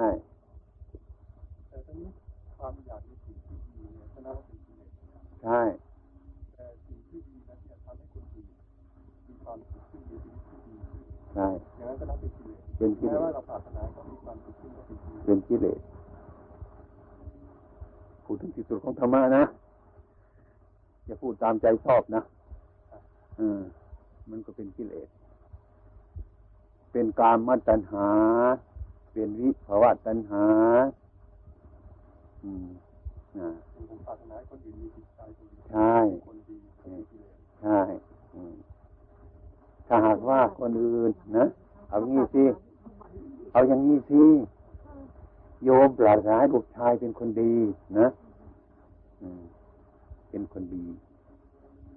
ช่แต่ตอนนี้ความอยากในสิ่งที่ดีเนี่ยก็นับว่าเป็นกิเลสใช่แต่สิ่งที่ดีนั้นเนี่ยทำให้คนดีมีความสุขขึ้นมีชีวิตที่ดีใช่อย่างนั้นก็นับเป็นกิเลสเป็นกิเลสแม้ว่าเราปรารถนาเขามีความสุขขึ้นก็เป็นกิเลสพูดถึงที่สุดของธรรมะนะอย่าพูดตามใจชอบนะอืมมันก็เป็นกิเลสเป็นกามมัตัญหา เป็นวิภาวะตัญหา อืมนะใช่ใช่ถ้าหากว่าคนอื่นนะเอางี้สิ เอาอย่างนี้สิ โยมปรารถนาลูกชายเป็นคนดีนะเป็นคนดี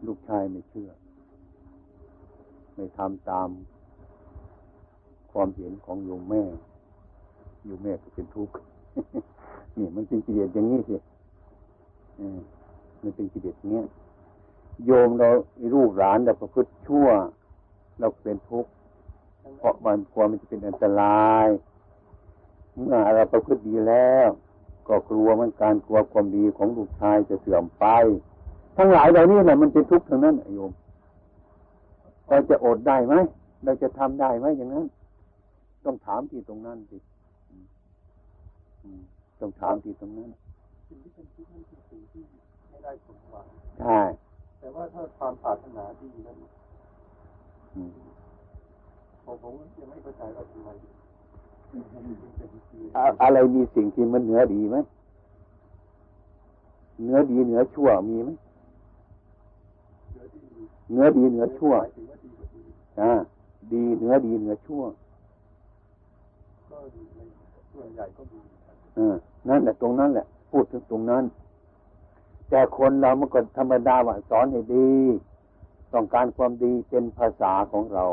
ลูกชายไม่เชื่อ ไม่ทำตามความเห็นของโยมแม่ โยมแม่ก็เป็นทุกข์นี่มันเป็นกิเลสอย่างนี้สิมันเป็นกิเลสเนี้ยโยมเราลูกหลานเราประพฤติชั่ว เราเป็นทุกข์เพราะมันกลัวมันจะเป็นอันตรายเมื่อเราประพฤติดีแล้ว ก็กลัวมันการกลัวความดีของลูกชายจะเสื่อมไป ทั้งหลายเหล่านี้นะมันเป็นทุกข์ทั้งนั้นโยมเราจะอดได้ไหมเราจะทำได้ไหมอย่างนั้น ต้องถามที่ตรงนั้นสิ ต้องถามที่ตรงนั้นสิ่งที่เป็นที่นั่นคือสิ่งที่ไม่ได้สมหวังใช่แต่ว่าถ้าความปรารถนาดีนั้นผมผมยังไม่เข้าใจว่าทำไมอะไรมีสิ่งที่มันเหนือดีไหมเหนือดีเหนือชั่วมีไหมเหนือดีเหนือชั่วอ่าดีเหนือดีเหนือชั่วส่วนใหญ่ก็ดีอ นั่นแหละตรงนั้นแหละ พูดถึงตรงนั้น แต่คนเราเมื่อก่อนธรรมดาว่าสอนให้ดี ต้องการความดีเป็นภาษาของเรา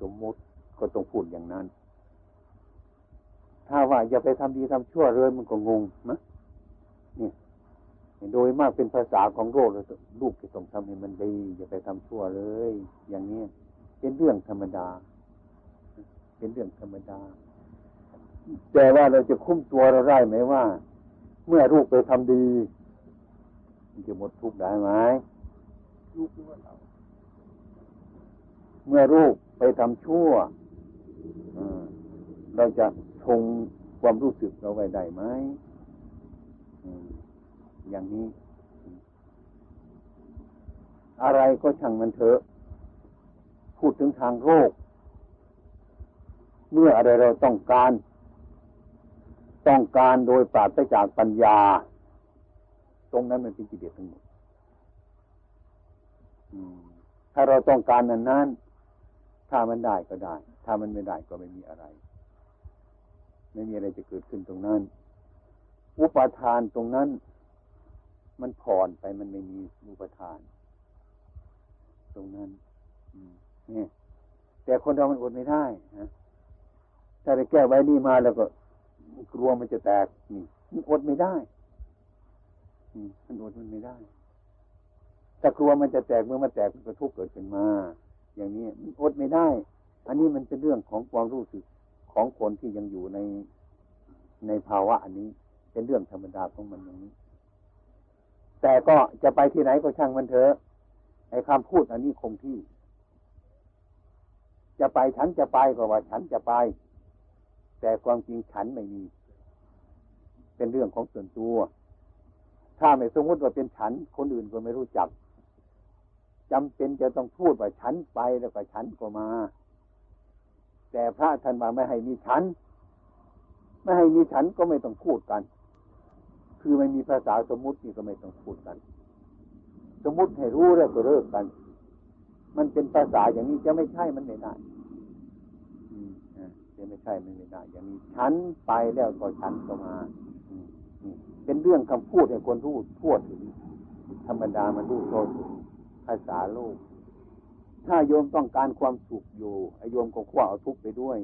สมมุติก็ต้องพูดอย่างนั้น ถ้าว่าอย่าไปทำดีทำชั่วเลยมันก็งงนะนี่โดยมากเป็นภาษาของโลกลูกจะต้องทำให้มันดี อย่าไปทำชั่วเลย อย่างนี้เป็นเรื่องธรรมดา เป็นเรื่องธรรมดา แต่ว่าเราจะคุ้มตัวเราได้ไหมว่า เมื่อลูกไปทำดีมันจะหมดทุกข์ได้ไหมเมื่อลูกไปทำชั่วเราจะคงความรู้สึกเราไว้ได้ไหมอย่างนี้ อะไรก็ช่างมันเถอะ พูดถึงทางโรคเมื่ออะไรเราต้องการ ต้องการโดยปราศจากปัญญา ตรงนั้นมันเป็นกิเลสทั้งหมดถ้าเราต้องการนั้นนั้นถ้ามันได้ก็ได้ ถ้ามันไม่ได้ก็ไม่มีอะไร ไม่มีอะไรจะเกิดขึ้นตรงนั้น อุปทานตรงนั้น มันผ่อนไปมันไม่มีอุปทาน ตรงนั้นนี่แต่คนเรามันอดไม่ได้นะถ้าได้แก้ไว้นี่มาแล้วก็ กลัวมันจะแตกนี่มันอดไม่ได้มันอดมันไม่ได้ถ้ากลัวมันจะแตกเมื่อมันแตกมันก็ทุกข์เกิดขึ้นมา อย่างนี้มันอดไม่ได้ อันนี้มันเป็นเรื่องของความรู้สึกของคนที่ยังอยู่ในในภาวะอันนี้ เป็นเรื่องธรรมดาของมันอย่างนี้ แต่ก็จะไปที่ไหนก็ช่างมันเถอะไอ้คำพูดอันนี้คงที่ จะไปฉันจะไปก็ว่าฉันจะไป แต่ความจริงฉันไม่มี เป็นเรื่องของส่วนตัว ถ้าไม่สมมติว่าเป็นฉัน คนอื่นก็ไม่รู้จักจำเป็นจะต้องพูดว่าฉันไปแล้วก็ฉันก็มา แต่พระท่านมาไม่ให้มีฉัน ไม่ให้มีฉันก็ไม่ต้องพูดกัน คือไม่มีภาษาสมมตินี่ก็ไม่ต้องพูดกัน สมมติให้รู้แล้วก็เลิกกัน มันเป็นภาษาอย่างนี้จะไม่ใช่มันไม่ได้ ไม่ใช่ไม่ได้ อย่างนี้ฉันไปแล้วก็ฉันก็มาเป็นเรื่องคำพูดให้คนรู้ทั่วถึง ธรรมดามันรู้ทั่วถึงภาษาโลก ถ้าโยมต้องการความสุขอยู่ไอโยมก็คว้าเอาทุกไปด้วย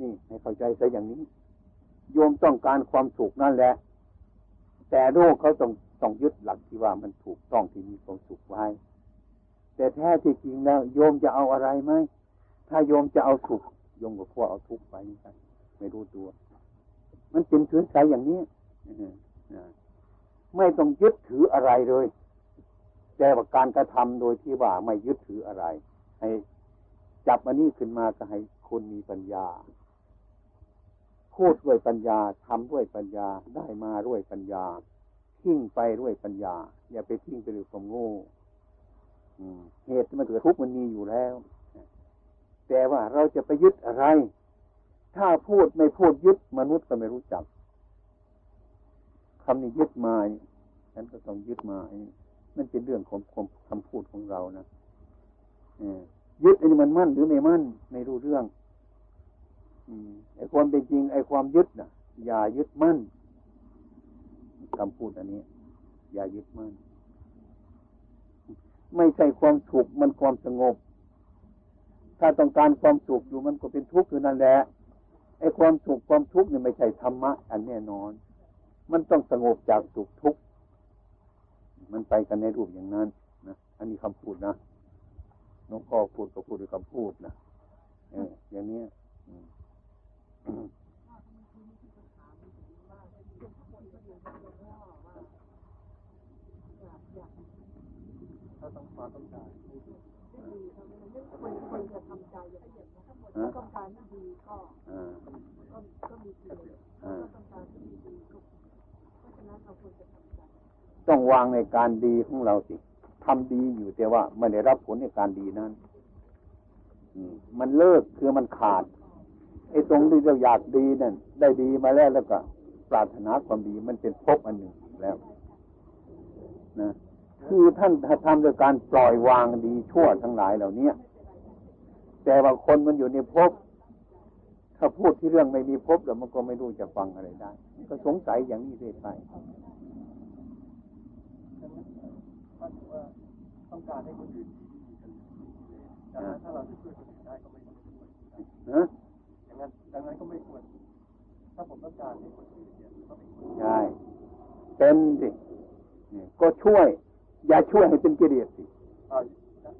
นี่ให้เข้าใจซะอย่างนี้ โยมต้องการความสุขนั่นแหละ แต่โลกเขาต้องต้องยึดหลักที่ว่ามันถูกต้องที่มีความสุขไว้ แต่แท้ที่จริงแล้ว โยมจะเอาอะไรไหมถ้าโยมจะเอาสุข ยมกับพวกเอาทุกข์ไปกันไม่รู้ตัว มันเป็นเชื้อสายอย่างนี้ไม่ต้องยึดถืออะไรเลยแต่ว่าการกระทำโดยที่ว่าไม่ยึดถืออะไร ให้จับอันนี้ขึ้นมาก็ให้คนมีปัญญา พูดด้วยปัญญาทำด้วยปัญญาได้มาด้วยปัญญา ทิ้งไปด้วยปัญญา อย่าไปทิ้งไปด้วยความโง่เหตุที่มันเกิดทุกข์มันมีอยู่แล้ว แต่ว่าเราจะไปยึดอะไร ถ้าพูดไม่พูดยึดมนุษย์ก็ไม่รู้จักคำนี้ยึดมาฉันก็ต้องยึดมามันเป็นเรื่องของคำพูดของเรานะยึดอันนี้มันมั่นหรือไม่มั่นไม่รู้เรื่องไอ้ความเป็นจริง ไอ้ความยึดน่ะอย่ายึดมั่นคำพูดอันนี้ อย่ายึดมั่น ไม่ใช่ความสุขมันความสงบ ถ้าต้องการความสุขอยู่มันก็เป็นทุกข์อยู่นั่นแหละไอ้ความสุขความทุกข์เนี่ยไม่ใช่ธรรมะ อันแน่นอน มันต้องสงบจากสุขทุกข์มันไปกันในรูปอย่างนั้นนะอันนี้คำพูดนะน้องก็พูดก็พูดด้วยคำพูดนะเอออย่างนี้ถ้าต้องมาต้องการคนจะทำใจอย่างนี้นะ ต้องการที่ดีก็ก็ก็มีเกิดต้องการที่ดีก็เพราะฉะนั้นเราควรจะทำใจต้องวางในการดีของเราสิทำดีอยู่แต่ว่าไม่ได้รับผลในการดีนั้นมันเลิกคือมันขาดไอ้ตรงที่เราอยากดีนั่นได้ดีมาแล้วแล้วก็ปรารถนาความดีมันเป็นภพอันหนึ่งแล้วนะคือท่านทำโดยการปล่อยวางดีชั่วทั้งหลายเหล่านี้ แต่ว่าคนมันอยู่ในภพถ้าพูดที่เรื่องไม่มีภพแล้วมันก็ไม่รู้จะฟังอะไรได้ ก็สงสัยอย่างนี้เรื่อยไปต้องการให้คนอื่นดีกันดังนั้นถ้าเราจะช่วยคนอื่นได้ก็ไม่ควรนะอย่างนั้นดังนั้นก็ไม่ควร ถ้าผมต้องการให้คนอื่นเนี่ยก็ไม่ควรใช่เป็นสิก็ช่วย อย่าช่วยให้เป็นกิเลสสิ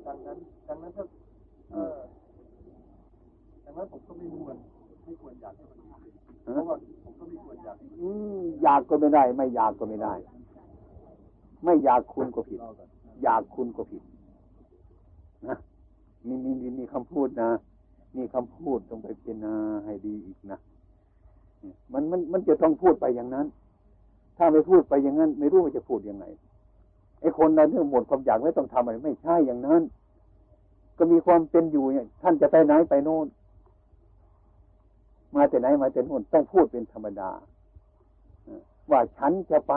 ดังนั้น ดังนั้นถ้าเออดัง นั้นผมก็ไม่ควรไม่ควรอยากให้คนอื่นเพราะว่าผมก็ไม่ควรอยากอืมอยากก็ไม่ได้ ไม่อยากก็ไม่ได้ ไม่อยากคุณก็ผิด อยากคุณก็ผิดนะมีมีมีคำพูดนะมีคำพูดต้องไปพิจารณาให้ดีอีกนะมันมันมันจะต้องพูดไปอย่างนั้น ถ้าไม่พูดไปอย่างนั้น ไม่รู้ว่าจะพูดยังไงไอ้คนนั้นเรื่องหมดความอยากไม่ต้องทำอะไร ไม่ใช่อย่างนั้น ก็มีความเป็นอยู่เนี่ยท่านจะไปไหนไปโน่น มาแต่ไหนมาแต่โน่นต้องพูดเป็นธรรมดาว่าฉันจะไป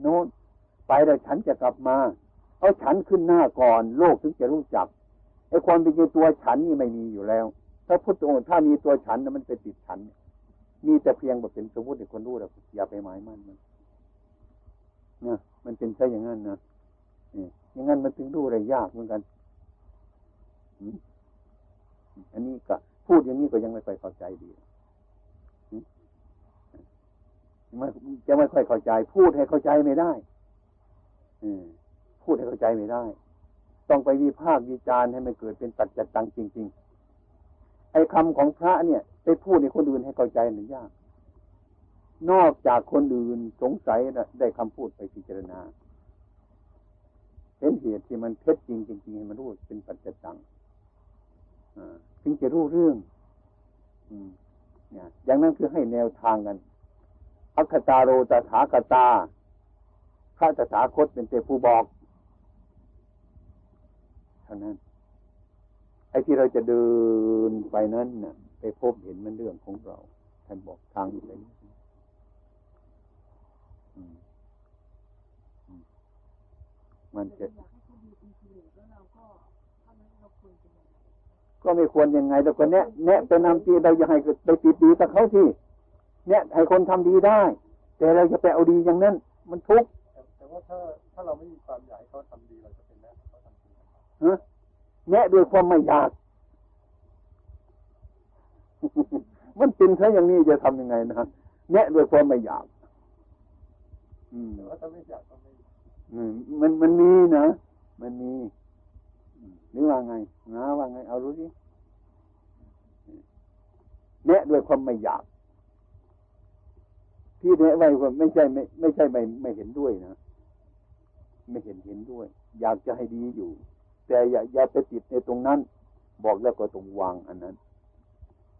โน่นไปแล้วฉันจะกลับมา เอาฉันขึ้นหน้าก่อน โลกถึงจะรู้จักไอ้ความเป็นจริงตัวฉันนี่ไม่มีอยู่แล้ว ถ้าพุทธองค์ถ้ามีตัวฉันมันเป็นติดฉัน มีแต่เพียงแบบเป็นสมมติให้คนรู้แล้วอย่าไปหมายมั่นมันนะมันเป็นใช่อย่างนั้นนะอย่างนั้นมันถึงรู้อะไรยากเหมือนกันอันนี้ก็พูดอย่างนี้ก็ยังไม่ค่อยเข้าใจดีมัน จะไม่ค่อยเข้าใจ พูดให้เข้าใจไม่ได้อพูดให้เข้าใจไม่ได้ ต้องไปวิพากษ์วิจารณ์ให้มันเกิดเป็นตัดจัดตังจริง ๆ ไอ้คำของพระเนี่ย ไปพูดในคนอื่นให้เข้าใจหนึ่งยาก นอกจากคนอื่นสงสัยได้คำพูดไปพิจารณาเห็นเหตุที่มันเท็จจริงจริงๆให้มันรู้เป็นปัจจตังถึงจะรู้เรื่องเนี่ยอย่างนั้นคือให้แนวทางกัน อัคตาโรตถาคตาพระตถาคตเป็นเตผู้บอกเท่านั้น ไอ้ที่เราจะเดินไปนั้นน่ะ ไปพบเห็นมันเรื่องของเรา ท่านบอกทางอยู่ไหนมันจะก็ไม่ควรยังไงแต่คนเนี้ยเนี้ยไปนำตีเราอยากให้ไปติดดีกับเขาที่ เนี้ยให้คนทำดีได้ แต่เราจะไปเอาดีอย่างนั้น มันทุกข์แต่ว่าถ้าถ้าเราไม่มีความอยากให้เขาทำดีเราจะแนะด้วยความไม่อยาก มันเป็นแค่อย่างนี้จะทำยังไงนะแนะด้วยความไม่อยาก อืมแต่ว่าถ้าไม่อยากก็ไม่มันมันมีนะ มันมีหรือว่าไงนะว่าไง เอารู้ดิแนะด้วยความไม่อยาก ที่แนะไว้ว่าไม่ใช่ไม่ไม่ใช่ไม่ไม่เห็นด้วยนะไม่เห็นเห็นด้วย อยากจะให้ดีอยู่ แต่อย่าอย่าไปติดในตรงนั้น บอกแล้วก็ตรงวางอันนั้น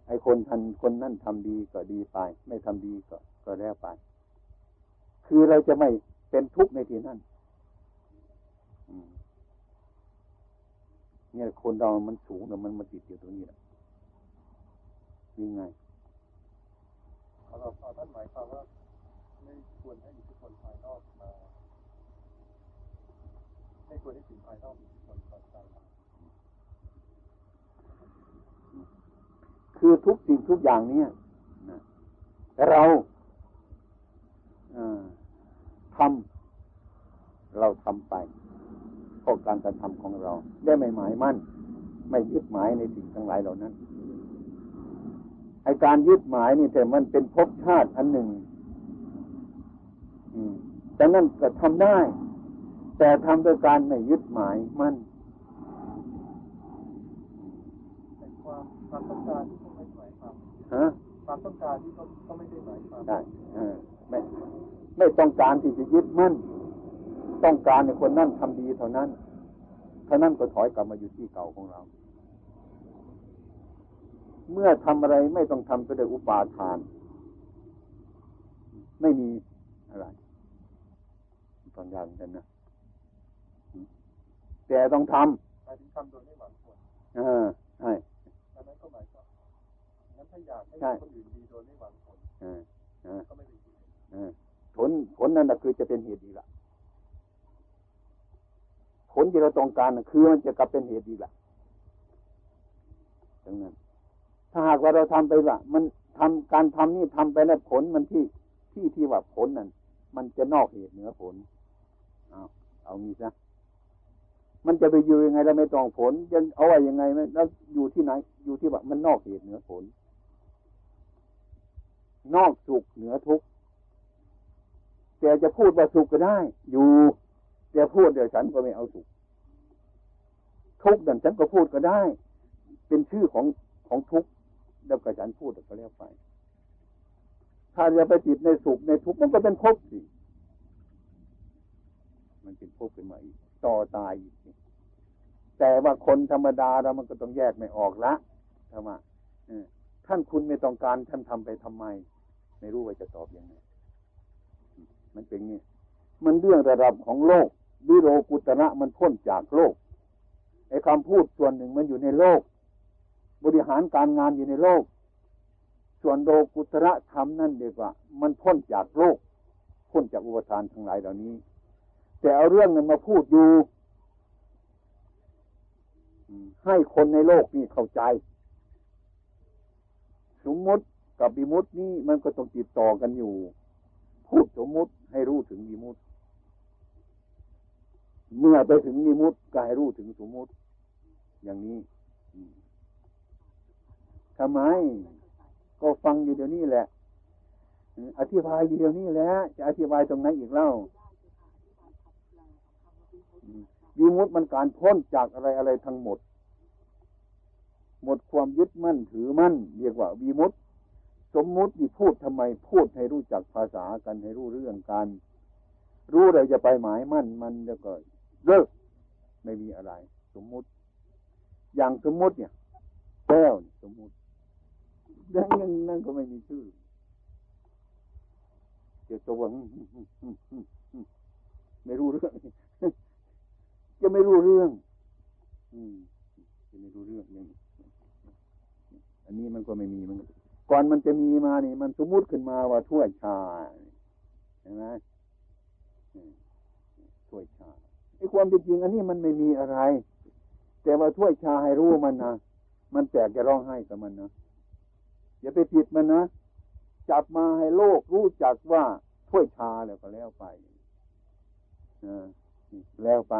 ไอ้คนทันคนนั่นทำดีก็ดีไป ไม่ทำดีก็ก็แล้วไป คือเราจะไม่เป็นทุกข์ในที่นั้นเนี่ยคนเรามันสูงแต่มันมาติดอยู่ตรงนี้แหละยังไง เราท่านหมายความว่าไม่ควรให้อิทธิพลภายนอกมาไม่ควรให้สิ่งภายนอกมีอิทธิพลต่อใจคือทุกสิ่งทุกอย่างเนี่ยเราทำเราทำไปก็การกระทำของเรา ได้ไม่หมายมั่น ไม่ยึดหมายในสิ่งทั้งหลายเหล่านั้น ไอการยึดหมายนี่แต่มันเป็นภพชาติอันหนึ่งอืมแต่นั่นก็ทำได้ แต่ทำโดยการไม่ยึดหมายมั่นความความต้องการที่ต้องไม่หมายความฮะความต้องการที่ต้องไม่ได้หมายความได้ไม่ไม่ต้องการที่จะยึดมั่น ต้องการในคนนั่นทำดีเท่านั้นเท่านั้นก็ถอยกลับมาอยู่ที่เก่าของเรา เมื่อทำอะไรไม่ต้องทำไปด้วยอุปาทาน ไม่มีอะไรตอนยากเหมือนกันนะแต่ต้องทำหมายถึงทำโดยไม่หวังผลอ่าใช่อันนั้นก็หมายความนั้นถ้าอยากให้คนอื่นดีโดยไม่หวังผลอ่าอ่าก็ไม่ดีอ่าผลผลนั่นแหะคือจะเป็นเหตุดีละผลที่เราต้องการคือมันจะกลับเป็นเหตุดีละดังนั้น ถ้าหากว่าเราทำไปว่า มันทำการทำนี่ทำไปแล้วผลมันที่ที่ที่ว่าผลนั่นมันจะนอกเหตุเหนือผลเอาเอางี้ซะมันจะไปอยู่ยังไงเราไม่ต้องผลจะเอาไว้ยังไงไหมแล้วอยู่ที่ไหน อยู่ที่ว่ามันนอกเหตุเหนือผล นอกสุขเหนือทุกข์แต่จะพูดว่าสุขก็ได้ อยู่แต่พูดเดี๋ยวฉันก็ไม่เอาสุขทุกข์ดังฉันก็พูดก็ได้ เป็นชื่อของของทุกข์ แล้วก็ฉันพูดก็แล้วไป ถ้าจะไปติดในสุขในทุกข์มันก็เป็นภพสิ มันเป็นภพขึ้นมาอีกต่อตายอีกแต่ว่าคนธรรมดาเรามันก็ต้องแยกไม่ออกละทำไมท่านคุณไม่ต้องการท่านทำไปทำไม ไม่รู้ว่าจะตอบยังไงมันเป็นนี่มันเรื่องระดับของโลกวิโรกุตระมันพ้นจากโลกไอ้คำพูดส่วนหนึ่งมันอยู่ในโลก บริหารการงานอยู่ในโลก ส่วนโลกุตระธรรมนั่นเดียกว่า มันพ้นจากโลก พ้นจากอุปทานทั้งหลายเหล่านี้ แต่เอาเรื่องนั้นมาพูดอยู่ให้คนในโลกนี่เข้าใจ สมมติกับบิมุตินี่มันก็ต้องติดต่อกันอยู่ พูดสมมติให้รู้ถึงบิมุติเมื่อไปถึงบิมุติก็ให้รู้ถึงสมมติอย่างนี้ ทำไม ก็ฟังอยู่เดี๋ยวนี้แหละ อธิบายอยู่เดี๋ยวนี้แหละจะอธิบายตรงไหนอีกเล่าวิมุตมันการพ้นจากอะไรอะไรทั้งหมด หมดความยึดมั่นถือมั่น เรียกว่าวิมุตสมมุติที่พูดทำไมพูดให้รู้จักภาษากันให้รู้เรื่องกัน รู้เลยจะไปหมายมั่นมันแล้วก็เลิกไม่มีอะไร สมมุติ อย่างสมมุติเนี่ยแก้วสมมุติ ดังนั้นนั่นก็ไม่มีชื่อเจ้าตัวไม่รู้เรื่อง จะไม่รู้เรื่อง อืมจะไม่รู้เรื่องนี่อันนี้มันก็ไม่มีมันก่อนมันจะมีมานี่ มันสมมุติขึ้นมาว่าถ้วยชาเห็นไหมถ้วยชาไอ้ความเป็นจริง อันนี้มันไม่มีอะไร แต่ว่าถ้วยชาให้รู้มันนะมันแตกจะร้องไห้กับมันนะ อย่าไปผิดมันนะจับมาให้โลกรู้จักว่าถ้วยชาแล้วก็แล้วไปแล้วไป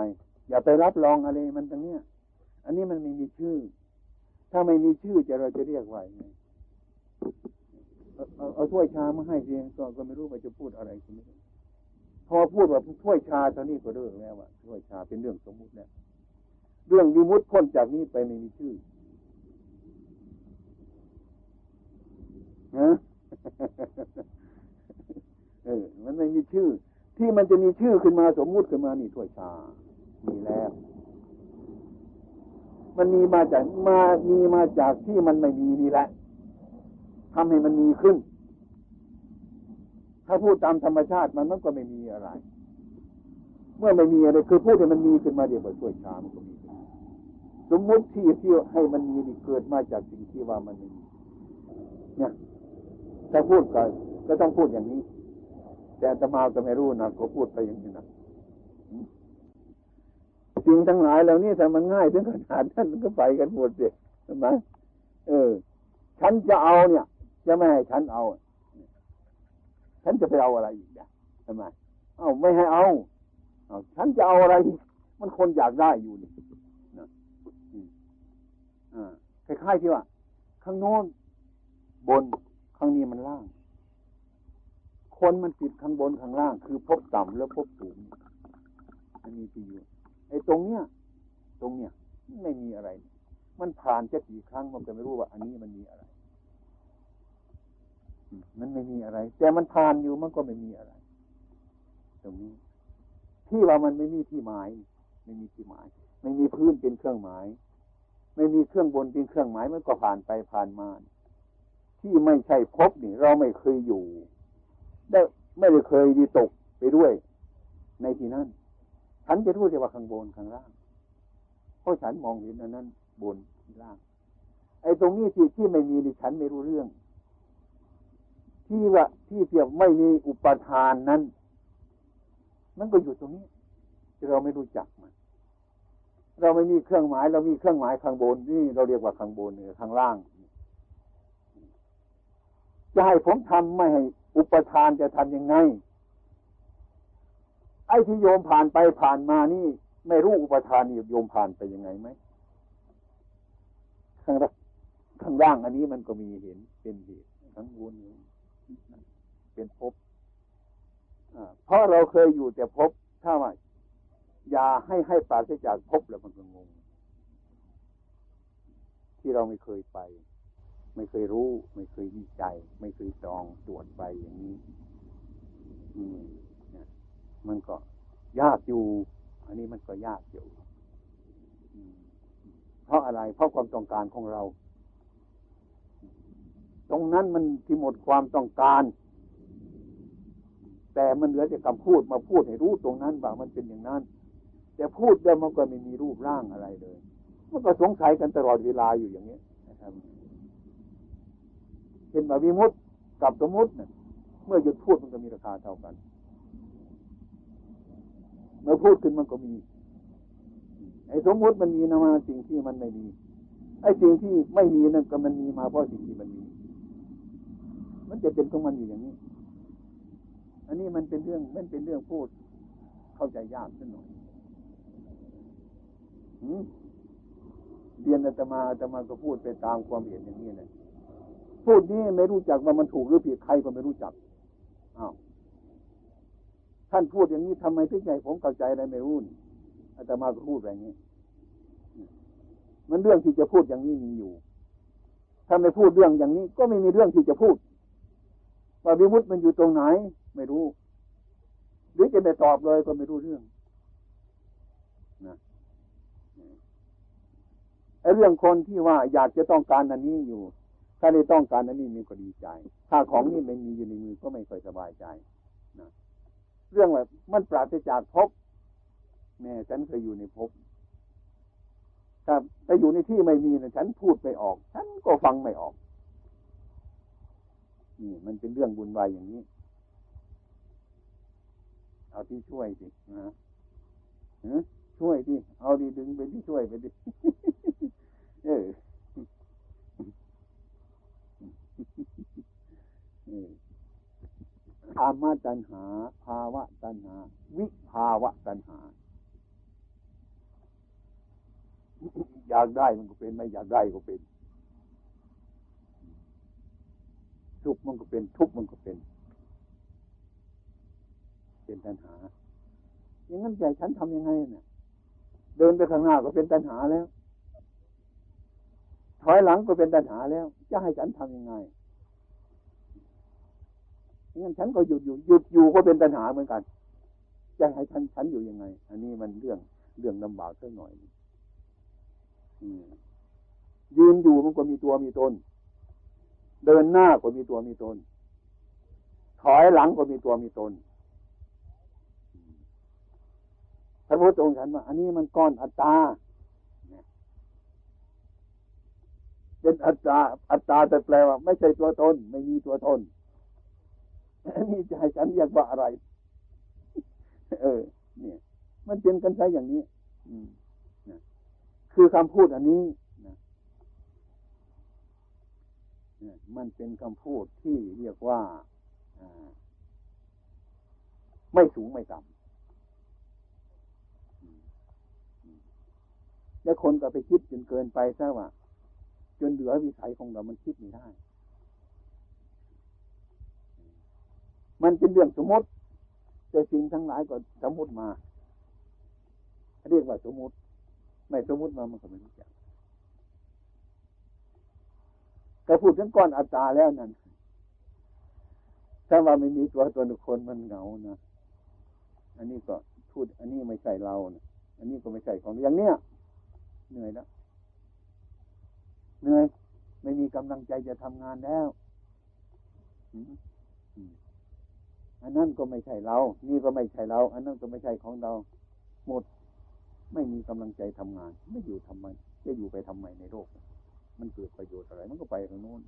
อย่าไปรับรองอะไรมันตรงเนี้ย อันนี้มันไม่มีชื่อ ถ้าไม่มีชื่อจะเราจะเรียกว่าไงเอาเอาถ้วยชามาให้เพียงก็ก็ไม่รู้ว่าจะพูดอะไรคุณไม่พอพูดว่าถ้วยชาเท่านี้ก็เรื่องแล้วว่าถ้วยชาเป็นเรื่องสมมุติแล้วเรื่องวิมุตพ้นจากนี้ไปไม่มีชื่อ เออ มันไม่มีชื่อ ที่มันจะมีชื่อขึ้นมาสมมุติขึ้นมานี่ถ้วยชา มีแล้ว มันมีมาจากมามีมาจากที่มันไม่มีนี่แหละทำให้มันมีขึ้น ถ้าพูดตามธรรมชาติมันมันก็ไม่มีอะไร เมื่อไม่มีอะไรคือพูดให้มันมีขึ้นมาเดี๋ยวถ้วยชามันก็มีขึ้นสมมุติที่ที่ให้มันมีนี่เกิดมาจากสิ่งที่ว่ามันไม่มีเนี่ย ถ้าพูดก็ก็ต้องพูดอย่างนี้ แต่ตมาก็ไม่รู้นะก็พูดไปอย่างนี้นะสิ่งทั้งหลายเหล่านี้แต่มันง่ายถึงขนาดนั้นก็ไปกันหมดเลยใช่ไหมเออ ฉันจะเอาเนี่ย จะไม่ให้ฉันเอา ฉันจะไปเอาอะไรอีกเนี่ยทำไมเอาไม่ให้เอาเอาฉันจะเอาอะไร มันคนอยากได้อยู่นี่นะอ่าคล้ายๆที่ว่า ข้างโน้นบน ข้างนี้มันล่าง คนมันติดข้างบนข้างล่าง คือพบต่ำแล้วพบสูงมันมีที่อยู่ไอ้ตรงเนี้ย ตรงเนี้ยไม่มีอะไร มันผ่านจะกี่ครั้งมันก็ไม่รู้ว่า อันนี้มันมีอะไรมันไม่มีอะไร แต่มันผ่านอยู่มันก็ไม่มีอะไร ตรงนี้ ที่ว่ามันไม่มีที่หมาย ไม่มีที่หมาย ไม่มีพื้นเป็นเครื่องหมาย ไม่มีเครื่องบนเป็นเครื่องหมายมันก็ผ่านไปผ่านมา ที่ไม่ใช่พบนี่ เราไม่เคยอยู่ ได้ไม่ได้เคยดีตกไปด้วย ในที่นั้นฉันจะรู้แต่ว่าข้างบนข้างล่างเพราะฉันมองเห็นอันนั้น บนล่าง ไอ้ตรงนี้ที่ที่ไม่มีดิฉันไม่รู้เรื่อง ที่ว่าที่เทียบไม่มีอุปทานนั้น มันก็อยู่ตรงนี้ที่เราไม่รู้จักมัน เราไม่มีเครื่องหมาย เรามีเครื่องหมายข้างบนนี่เราเรียกว่าข้างบนเนี่ยข้างล่าง จะให้ผมทำไม่ให้อุปทานจะทำยังไง ไอ้ที่โยมผ่านไปผ่านมานี่ ไม่รู้อุปทานนี่โยมผ่านไปยังไงไหมข้างข้างล่างอันนี้มันก็มีเห็นเป็นเหตุทั้งบนเป็นภพเพราะเราเคยอยู่แต่ภพถ้าว่าอย่าให้ให้ปราศจากภพแล้วมันก็งง ที่เราไม่เคยไป ไม่เคยรู้ ไม่เคยวิจัย ไม่เคยจองตรวจไปอย่างนี้ อืมมันก็ยากอยู่ อันนี้มันก็ยากอยู่เพราะอะไร เพราะความต้องการของเรา ตรงนั้นมันที่หมดความต้องการ แต่มันเหลือแต่คำพูดมาพูดให้รู้ตรงนั้นว่ามันเป็นอย่างนั้น แต่พูดแล้วมันก็ไม่มีรูปร่างอะไรเลย มันก็สงสัยกันตลอดเวลาอยู่อย่างนี้นะครับ เห็นว่าวิมุตกับสมมุติเนี่ยเมื่อหยุดพูดมันก็มีราคาเท่ากัน เมื่อพูดขึ้นมันก็มี ไอ้สมมุติมันมีนะมาสิ่งที่มันไม่มี ไอ้สิ่งที่ไม่มีนั่นก็มันมีมาเพราะสิ่งที่มันมี มันจะเป็นของมันอยู่อย่างนี้ อันนี้มันเป็นเรื่องมันเป็นเรื่องพูด เข้าใจยากขึ้นหน่อยเรียนอาตมาอาตมาก็พูดไปตามความเห็นอย่างนี้เลย พูดนี้ไม่รู้จักว่ามันถูกหรือผิดใครก็ไม่รู้จักอ้าวท่านพูดอย่างนี้ทำไมถึงใจผมเข้าใจอะไรไม่รู้อาตมาก็พูดแบบนี้ มันเรื่องที่จะพูดอย่างนี้มีอยู่ ถ้าไม่พูดเรื่องอย่างนี้ ก็ไม่มีเรื่องที่จะพูดว่าวิมุตมันอยู่ตรงไหน ไม่รู้ หรือจะไม่ตอบเลยก็ไม่รู้เรื่องนะไอ้เรื่องคนที่ว่าอยากจะต้องการอันนี้อยู่ ถ้าได้ต้องการอันนี้มีก็ดีใจ ถ้าของนี้ไม่มีอยู่ในมือก็ไม่ค่อยสบายใจนะเรื่องแบบมันปราศจากภพแม่ฉันเคยอยู่ในภพถ้าไปอยู่ในที่ไม่มีนะฉันพูดไม่ออก ฉันก็ฟังไม่ออกนี่มันเป็นเรื่องบุญวายอย่างนี้ เอาที่ช่วยสินะช่วยดิเอาดีดึงไปที่ช่วยไปดิเออ ธรรมตัณหา ภาวะตัณหา วิภาวะตัณหา อยากได้มันก็เป็น ไม่อยากได้ก็เป็นสุขมันก็เป็น ทุกข์มันก็เป็น เป็นตัณหา อย่างนั้นใจฉันทำยังไงเนี่ยเดินไปข้างหน้าก็เป็นตัณหาแล้ว ถอยหลังก็เป็นตัณหาแล้ว จะให้ฉันทำยังไงงั้นฉันก็หยุดอยู่หยุดอยู่ก็เป็นปัญหาเหมือนกันจะให้ฉันฉันอยู่ยังไง อันนี้มันเรื่องเรื่องลำบากสักหน่อยยืนอยู่มันก็มีตัวมีตน เดินหน้าก็มีตัวมีตน ถอยหลังก็มีตัวมีตนพระพุทธองค์ฉันว่าอันนี้มันก้อนอัตตา เป็นอัตตา อัตตาแต่แปลว่า ไม่ใช่ตัวตน ไม่มีตัวตนอันนี้จะให้ฉันเรียกว่าอะไร เออ เนี่ย มันเป็นกันใช้อย่างนี้อืมคือคำพูดอันนี้นะมันเป็นคำพูดที่เรียกว่าไม่สูงไม่ต่ำแล้วคนก็ไปคิดจนเกินไปซะว่า จนเหลือวิสัยของเรา มันคิดไม่ได้ มันเป็นเรื่องสมมติ แต่สิ่งทั้งหลายก็สมมติมา เรียกว่าสมมติ ไม่สมมติมามันก็ไม่รู้จักแต่พูดถึงก้อนอัตตาแล้วนั่นถ้าว่าไม่มีตัวตนคนมันเหงานะ อันนี้ก็พูด อันนี้ไม่ใช่เรานะอันนี้ก็ไม่ใช่ของอย่างเนี้ยเหนื่อยแล้ว เหนื่อยไม่มีกำลังใจจะทำงานแล้วอันนั้นก็ไม่ใช่เรา นี่ก็ไม่ใช่เรา อันนั้นก็ไม่ใช่ของเรา หมด ไม่มีกำลังใจทำงาน ไม่อยู่ทำไม จะอยู่ไปทำไมในโลก มันเกิดประโยชน์อะไร มันก็ไปทางโน้น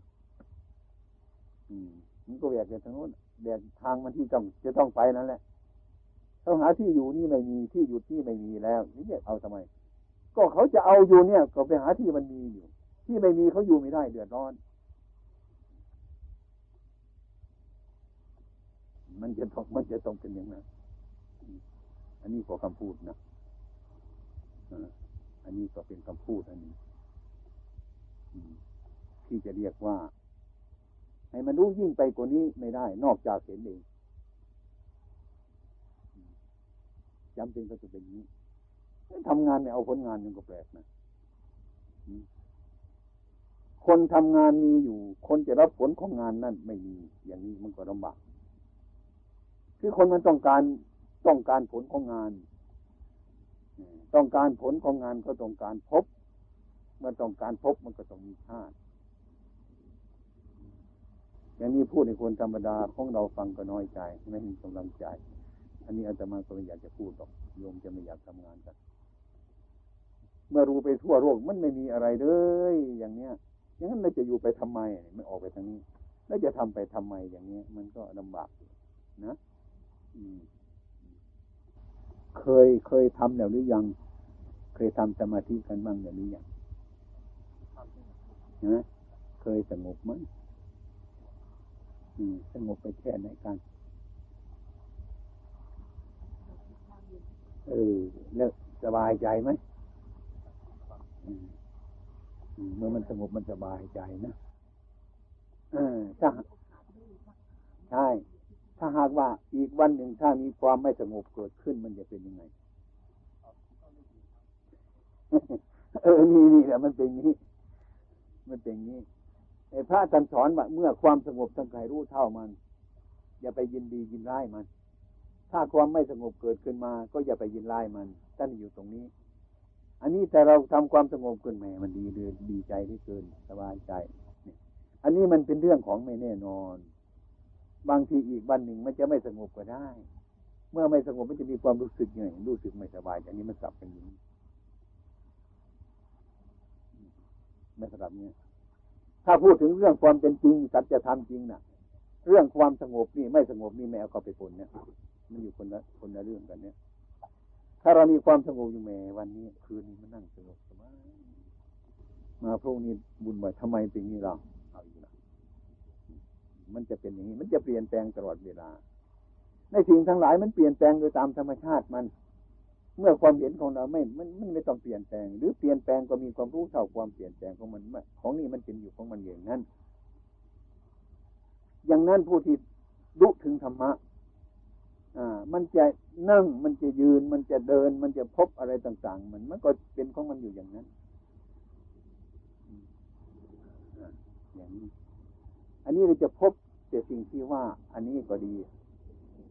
อืม มันก็แบกไปทางโน้นแบกทางมันที่ต้องจะต้องไปนั่นแหละต้องหาที่อยู่นี่ไม่มี ที่หยุดที่ไม่มีแล้ว นี่เนี่ยเอาทำไม ก็เขาจะเอาอยู่เนี่ย ก็ไปหาที่มันมี ที่ไม่มีเขาอยู่ไม่ได้เดือดร้อน มันจะต้องมันจะต้องเป็นอย่างนั้นอันนี้ก็คำพูดนะอันนี้ก็เป็นคำพูดอันนี้ที่จะเรียกว่า ให้มันรู้ยิ่งไปกว่านี้ไม่ได้ นอกจากเห็นเองจำเป็นก็จะเป็นนี้ทำงานไม่เอาผลงานยังก็แปลกนะ คนทำงานมีอยู่ คนจะรับผลของงานนั่นไม่มี อย่างนี้มันก็ลำบากคือคนมันต้องการต้องการผลของงานต้องการผลของงานก็ต้องการพบ เมื่อต้องการพบมันก็ต้องมีชาติอย่างนี้พูดในคนธรรมดาของเราฟังก็น้อยใจไม่มีกำลังใจ อันนี้อาตมาก็ไม่อยากจะพูดหรอกโยมจะไม่อยากทำงานกัน เมื่อรู้ไปทั่วโลกมันไม่มีอะไรเลยอย่างเนี้ย อย่างนั้นเราจะอยู่ไปทำไมไม่ออกไปทางนี้แล้วจะทำไปทำไมอย่างเนี้ย มันก็ลำบากนะเคยเคยทำแล้วหรือยัง เคยทำสมาธิกันบ้างหรือยังนะเคยสงบไหมสงบไปแค่ไหนกันเออแล้วสบายใจไหม เมื่อมันสงบมันสบายใจนะเออใช่ใช่ ถ้าหากว่าอีกวันหนึ่งถ้ามีความไม่สงบเกิดขึ้นมันจะเป็นยังไง เออนี่นี่แหละมันเป็นอย่างนี้ มันเป็นอย่างนี้ไอ้พระท่านสอนว่าเมื่อความสงบทั้งใครรู้เท่ามัน อย่าไปยินดียินร้ายมัน ถ้าความไม่สงบเกิดขึ้นมา ก็อย่าไปยินร้ายมันท่านอยู่ตรงนี้ อันนี้แต่เราทำความสงบขึ้นแหมมันดีเลยดีใจที่เกินสบายใจ อันนี้มันเป็นเรื่องของไม่แน่นอน บางทีอีกวันหนึ่งมันจะไม่สงบก็ได้ เมื่อไม่สงบมันจะมีความรู้สึกไงรู้สึกไม่สบายอันนี้มันกลับเป็นอย่างนี้ไม่สลับเนี่ยถ้าพูดถึงเรื่องความเป็นจริงสัจธรรมจริงนะ่ะ เรื่องความสงบนี่ไม่สงบนี่แมวก็ไปผลเนี่ยมันอยู่คนละคนละเรื่องกันเนี่ย ถ้าเรามีความสงบอยู่แม่วันนี้คืนนี้มันนั่งสงบสบายมาพรุ่งนี้บุญบ่อยทำไมเป็นนี้เรามันจะเป็นอย่างนี้ มันจะเปลี่ยนแปลงตลอดเวลา ในสิ่งทั้งหลายมันเปลี่ยนแปลงโดยตามธรรมชาติมัน เมื่อความเห็นของเราไม่ มันมันไม่ต้องเปลี่ยนแปลง หรือเปลี่ยนแปลงก็มีความรู้เท่าความเปลี่ยนแปลงของมันของนี้มันเป็นอยู่ของมันอย่างนั้น อย่างนั้นผู้ที่ดุถึงธรรมะ มันจะนั่งมันจะยืนมันจะเดิน มันจะพบอะไรต่าง ๆ มันมันก็เป็นของมันอยู่อย่างนั้นอย่างนี้อันนี้เราจะพบแต่สิ่งที่ว่า อันนี้ก็ดี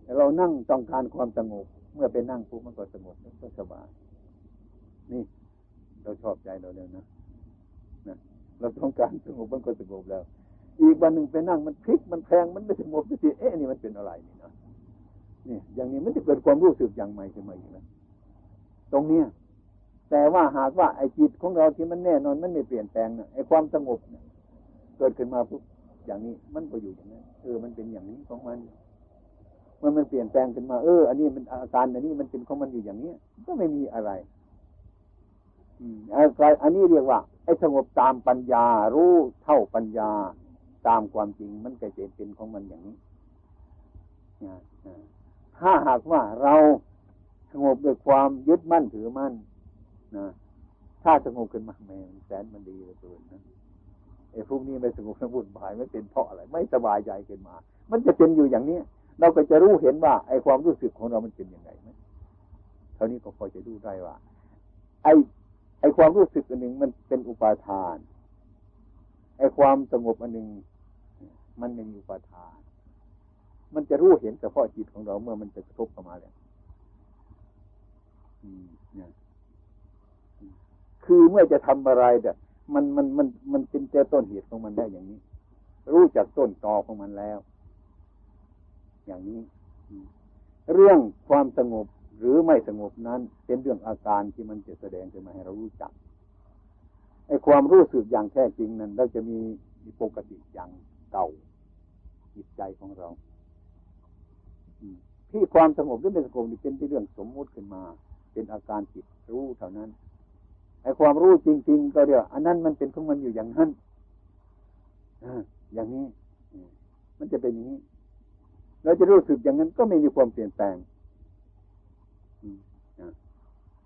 แต่เรานั่งต้องการความสงบเมื่อไปนั่งปุ๊บมันก็สงบก็สบายนี่ เราชอบใจเราแล้วนะนะเราต้องการสงบมันก็สงบแล้ว อีกวันหนึ่งไปนั่งมันพลิกมันแพงมันไม่สงบสิเอ๊ะนี่มันเป็นอะไรนี่นะ นี่อย่างนี้มันจะเกิดความรู้สึกอย่างใหม่ขึ้นมาอีกนะตรงเนี้ยแต่ว่าหากว่าไอ้จิตของเราที่มันแน่นอนมันไม่เปลี่ยนแปลงนะไอ้ความสงบเนี่ยเกิดขึ้นมาปุ๊บอย่างนี้มันก็อยู่อย่างนั้นเออมันเป็นอย่างนี้ของมันเมื่อมันเปลี่ยนแปลงขึ้นมาเออ อันนี้มันอาการอันนี้มันเป็นของมันอยู่อย่างนี้ก็ไม่มีอะไร อืมอันนี้เรียกว่า ไอ้สงบตามปัญญา รู้เท่าปัญญา ตามความจริงมันก็จะเป็นของมันอย่างนี้ ถ้าหากว่าเราสงบด้วยความยึดมั่นถือมั่นนะถ้าสงบขึ้นมาแม่แสนมันดีเลยตัวนะไอ้พวกนี้ไม่สงบสมุนบายไม่เป็นเพราะอะไร ไม่สบายใจขึ้นมา มันจะเป็นอยู่อย่างนี้เราก็จะรู้เห็นว่าไอ้ความรู้สึกของเรามันเป็นยังไงไหมเท่านี้ก็พอจะดูได้ว่า ไอ้ไอ้ความรู้สึกอันหนึ่งมันเป็นอุปาทานไอ้ความสงบอันหนึ่งมันไม่มีอุปาทาน มันจะรู้เห็นเฉพาะจิตของเราเมื่อมันจะกระทบเข้ามาแล้วเนี่ยคือเมื่อจะทำอะไรเนี่ยมันมันมันมันเป็นเจ้าต้นเหตุของมันได้อย่างนี้ รู้จักต้นตอของมันแล้ว อย่างนี้ เรื่องความสงบหรือไม่สงบนั้น เป็นเรื่องอาการที่มันจะแสดงขึ้นมาให้เรารู้จักไอ้ความรู้สึกอย่างแท้จริงนั้นเราจะมีปกติอย่างเก่าจิตใจของเรา ที่ความสงบหรือไม่สงบนี่เป็นที่เรื่องสมมุติขึ้นมา เป็นอาการจิตรู้เท่านั้นไอ้ความรู้จริง ๆ ก็เดียวอันนั้นมันเป็นของมันอยู่อย่างนั้นอย่างนี้ มันจะเป็นอย่างนี้ เราจะรู้สึกอย่างนั้นก็ไม่มีความเปลี่ยนแปลง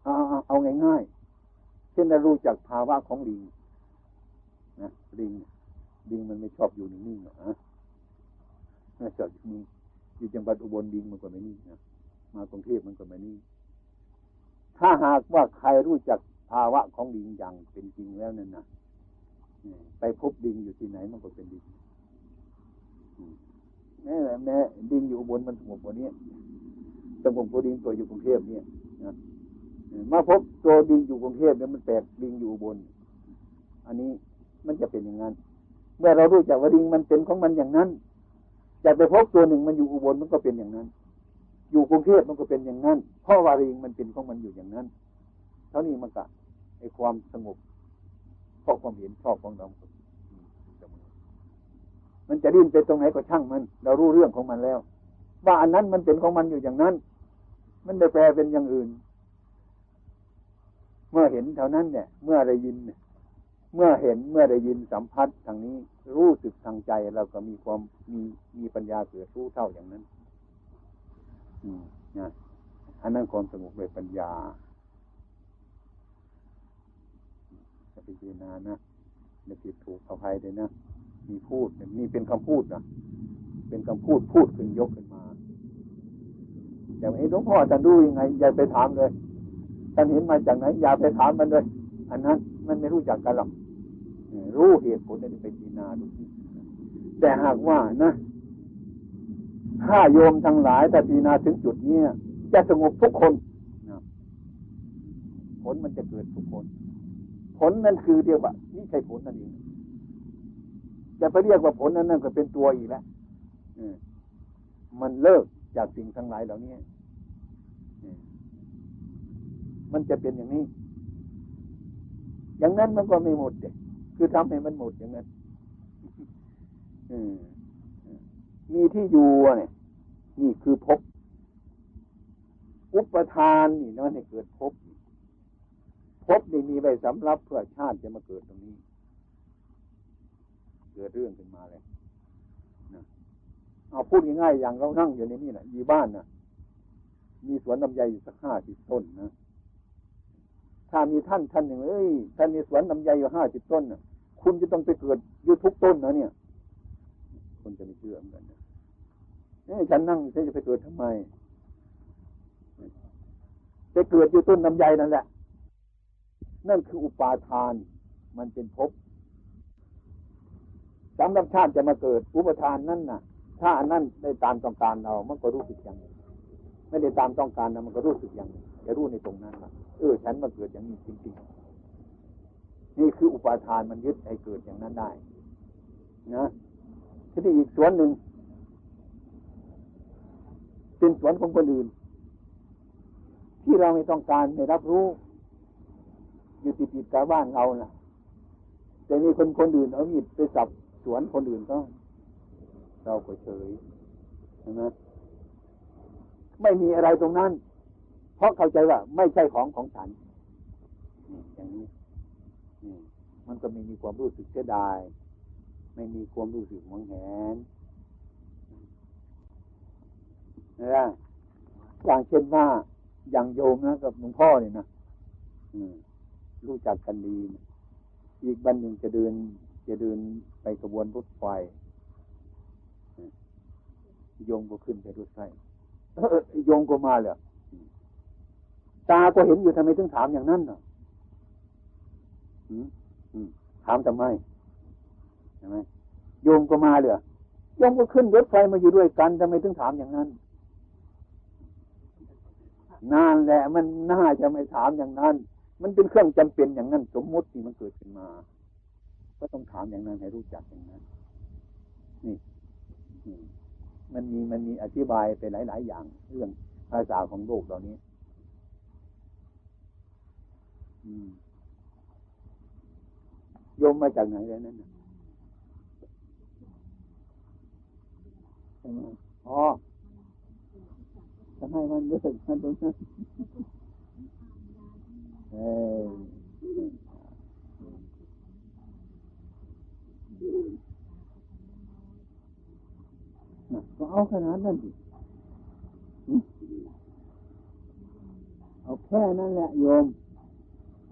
เอาเอาเอาง่ายๆเช่นเรารู้จักภาวะของลิงนะลิงลิงมันไม่ชอบอยู่นิ่งๆหรอกนะไม่ชอบอยู่นิ่ง อยู่จังหวัดอุบลลิงมันก็ไม่นิ่นะมากรุงเทพมันก็ไม่นิ่ถ้าหากว่าใครรู้จักภาวะของดิงอย่างเป็นจริงแล้วนั่นนะไปพบดิงอยู่ที่ไหนมันก็เป็นดิงแม่แม่ดิงอยู่บนมันสงบกว่านี้สงบกว่าดิงตัวอยู่กรุงเทพเนี่ยนะมาพบตัวดิงอยู่กรุงเทพเนี่ยมันแปลกดิงอยู่บน อันนี้มันจะเป็นอย่างนั้น เมื่อเรารู้จักว่าดิงมันเป็นของมันอย่างนั้น จะไปพบตัวหนึ่งมันอยู่อุบลมันก็เป็นอย่างนั้น อยู่กรุงเทพมันก็เป็นอย่างนั้นเพราะวาดิงมันเป็นของมันอยู่อย่างนั้นเท่านี้มันก็ไอความสงบเพราะความเห็นชอบของเรามันจะดิ้นไปตรงไหนก็ช่างมัน เรารู้เรื่องของมันแล้ว ว่าอันนั้นมันเป็นของมันอยู่อย่างนั้น มันได้แปลเป็นอย่างอื่น เมื่อเห็นเท่านั้นเนี่ย เมื่อได้ยินเเมื่อเห็นเมื่อได้ยินสัมผัสทางนี้รู้สึกทางใจเราก็มีความมีมีปัญญาเกิดรู้เท่าอย่างนั้น อืมนะอันนั้นความสงบด้วยปัญญาจะพิจารณานะไม่ผิดถูกอภัยเลยนะมีพูดนี่เป็นคำพูดนะเป็นคำพูดพูดขึ้นยกขึ้นมาอย่างไอ้หลวงพ่อจะดูยังไง อย่าไปถามเลยท่านเห็นมาจากไหนอย่าไปถามมันเลย อันนั้นมันไม่รู้จักกันหรอก รู้เหตุผลนี่ไปพิจารณาดูแต่หากว่านะถ้าโยมทั้งหลายแต่พิจารณาถึงจุดนี้จะสงบทุกคนผลมันจะเกิดทุกคน ผลนั่นคือเรียกว่านี่ใช่ผลนั่นเองจะไปเรียกว่าผลนั้นนั่นก็เป็นตัวอีกแล้วมันเลิกจากสิ่งทั้งหลายเหล่านี้มันจะเป็นอย่างนี้ อย่างนั้นมันก็ไม่หมดเด็ คือทำให้มันหมดอย่างนั้นมีที่อยู่เนี่ย นี่คือภพอุปทานนี่นั่นให้เกิดภพพบนี่มีไว้สำหรับเพื่อชาติจะมาเกิดตรงนี้ เกิดเรื่องขึ้นมาเลยนะเอาพูดง่ายๆอย่างเรานั่งอยู่ในนี่แหละยีบ้านนะมีสวนลำไยอยู่สักห้าสิบต้นนะ ถ้ามีท่านท่านหนึ่งเอ้ยท่านมีสวนลำไยอยู่ห้าสิบต้นนะคุณจะต้องไปเกิดอยู่ทุกต้นนะเนี่ยคนจะไม่เชื่อเหมือนกันนี่ฉันนั่งฉันจะไปเกิดทำไมไปเกิดอยู่ต้นลำไยนั่นแหละ นั่นคืออุปาทาน มันเป็นภพสำหรับชาติจะมาเกิดอุปทานนั่นน่ะ ถ้าอันนั้นได้ตามต้องการเรา มันก็รู้สึกอย่างไม่ได้ตามต้องการนะมันก็รู้สึกอย่าง จะรู้ในตรงนั้นว่าเออฉันมาเกิดอย่างนี้จริงๆ นี่คืออุปาทานมันยึดให้เกิดอย่างนั้นได้ นะทีนี้อีกสวนหนึ่งเป็นสวนของคนอื่น ที่เราไม่ต้องการไม่รับรู้ อยู่ติดติดกับบ้านเรานะ่ะ แต่มีคนคนอื่นเอามีดไปสับสวนคนอื่นก็เราก็เฉยใช่ไหมไม่มีอะไรตรงนั้น เพราะเข้าใจว่าไม่ใช่ของของฉันอย่างนี้มันก็ไม่มีความรู้สึกเสียดาย ไม่มีความรู้สึกหวงแหนนะอย่างเช่นว่าอย่างโยมนะกับหลวงพ่อเนี่ยนะรู้จักกันดีนะอีกบันหนึ่งจะเดิน จะเดินไปกระบวนรถไฟโยมก็ขึ้นไปรถไฟโยมก็มาเลย ตาก็เห็นอยู่ทำไมถึงถามอย่างนั้นน่ะถามทำไมใช่ไหมโยมก็มาเลยโยมก็ขึ้นรถไฟมาอยู่ด้วยกันทำไมถึงถามอย่างนั้นนานแหละมันน่าจะไม่ถามอย่างนั้น มันเป็นเครื่องจำเป็นอย่างนั้น สมมุติที่มันเกิดขึ้นมา ก็ต้องถามอย่างนั้นให้รู้จักอย่างนั้น นี่มันมีมันมีอธิบายไปหลาย ๆ อย่าง เรื่องภาษาของโลกเหล่านี้ ยมมาจากไหนเลยนั่นใช่อ๋อทำให้มันรู้สึกมันตรงนั้นเออก็เอาขนาดนั้นดิเอาแค่นั้นแหละโยม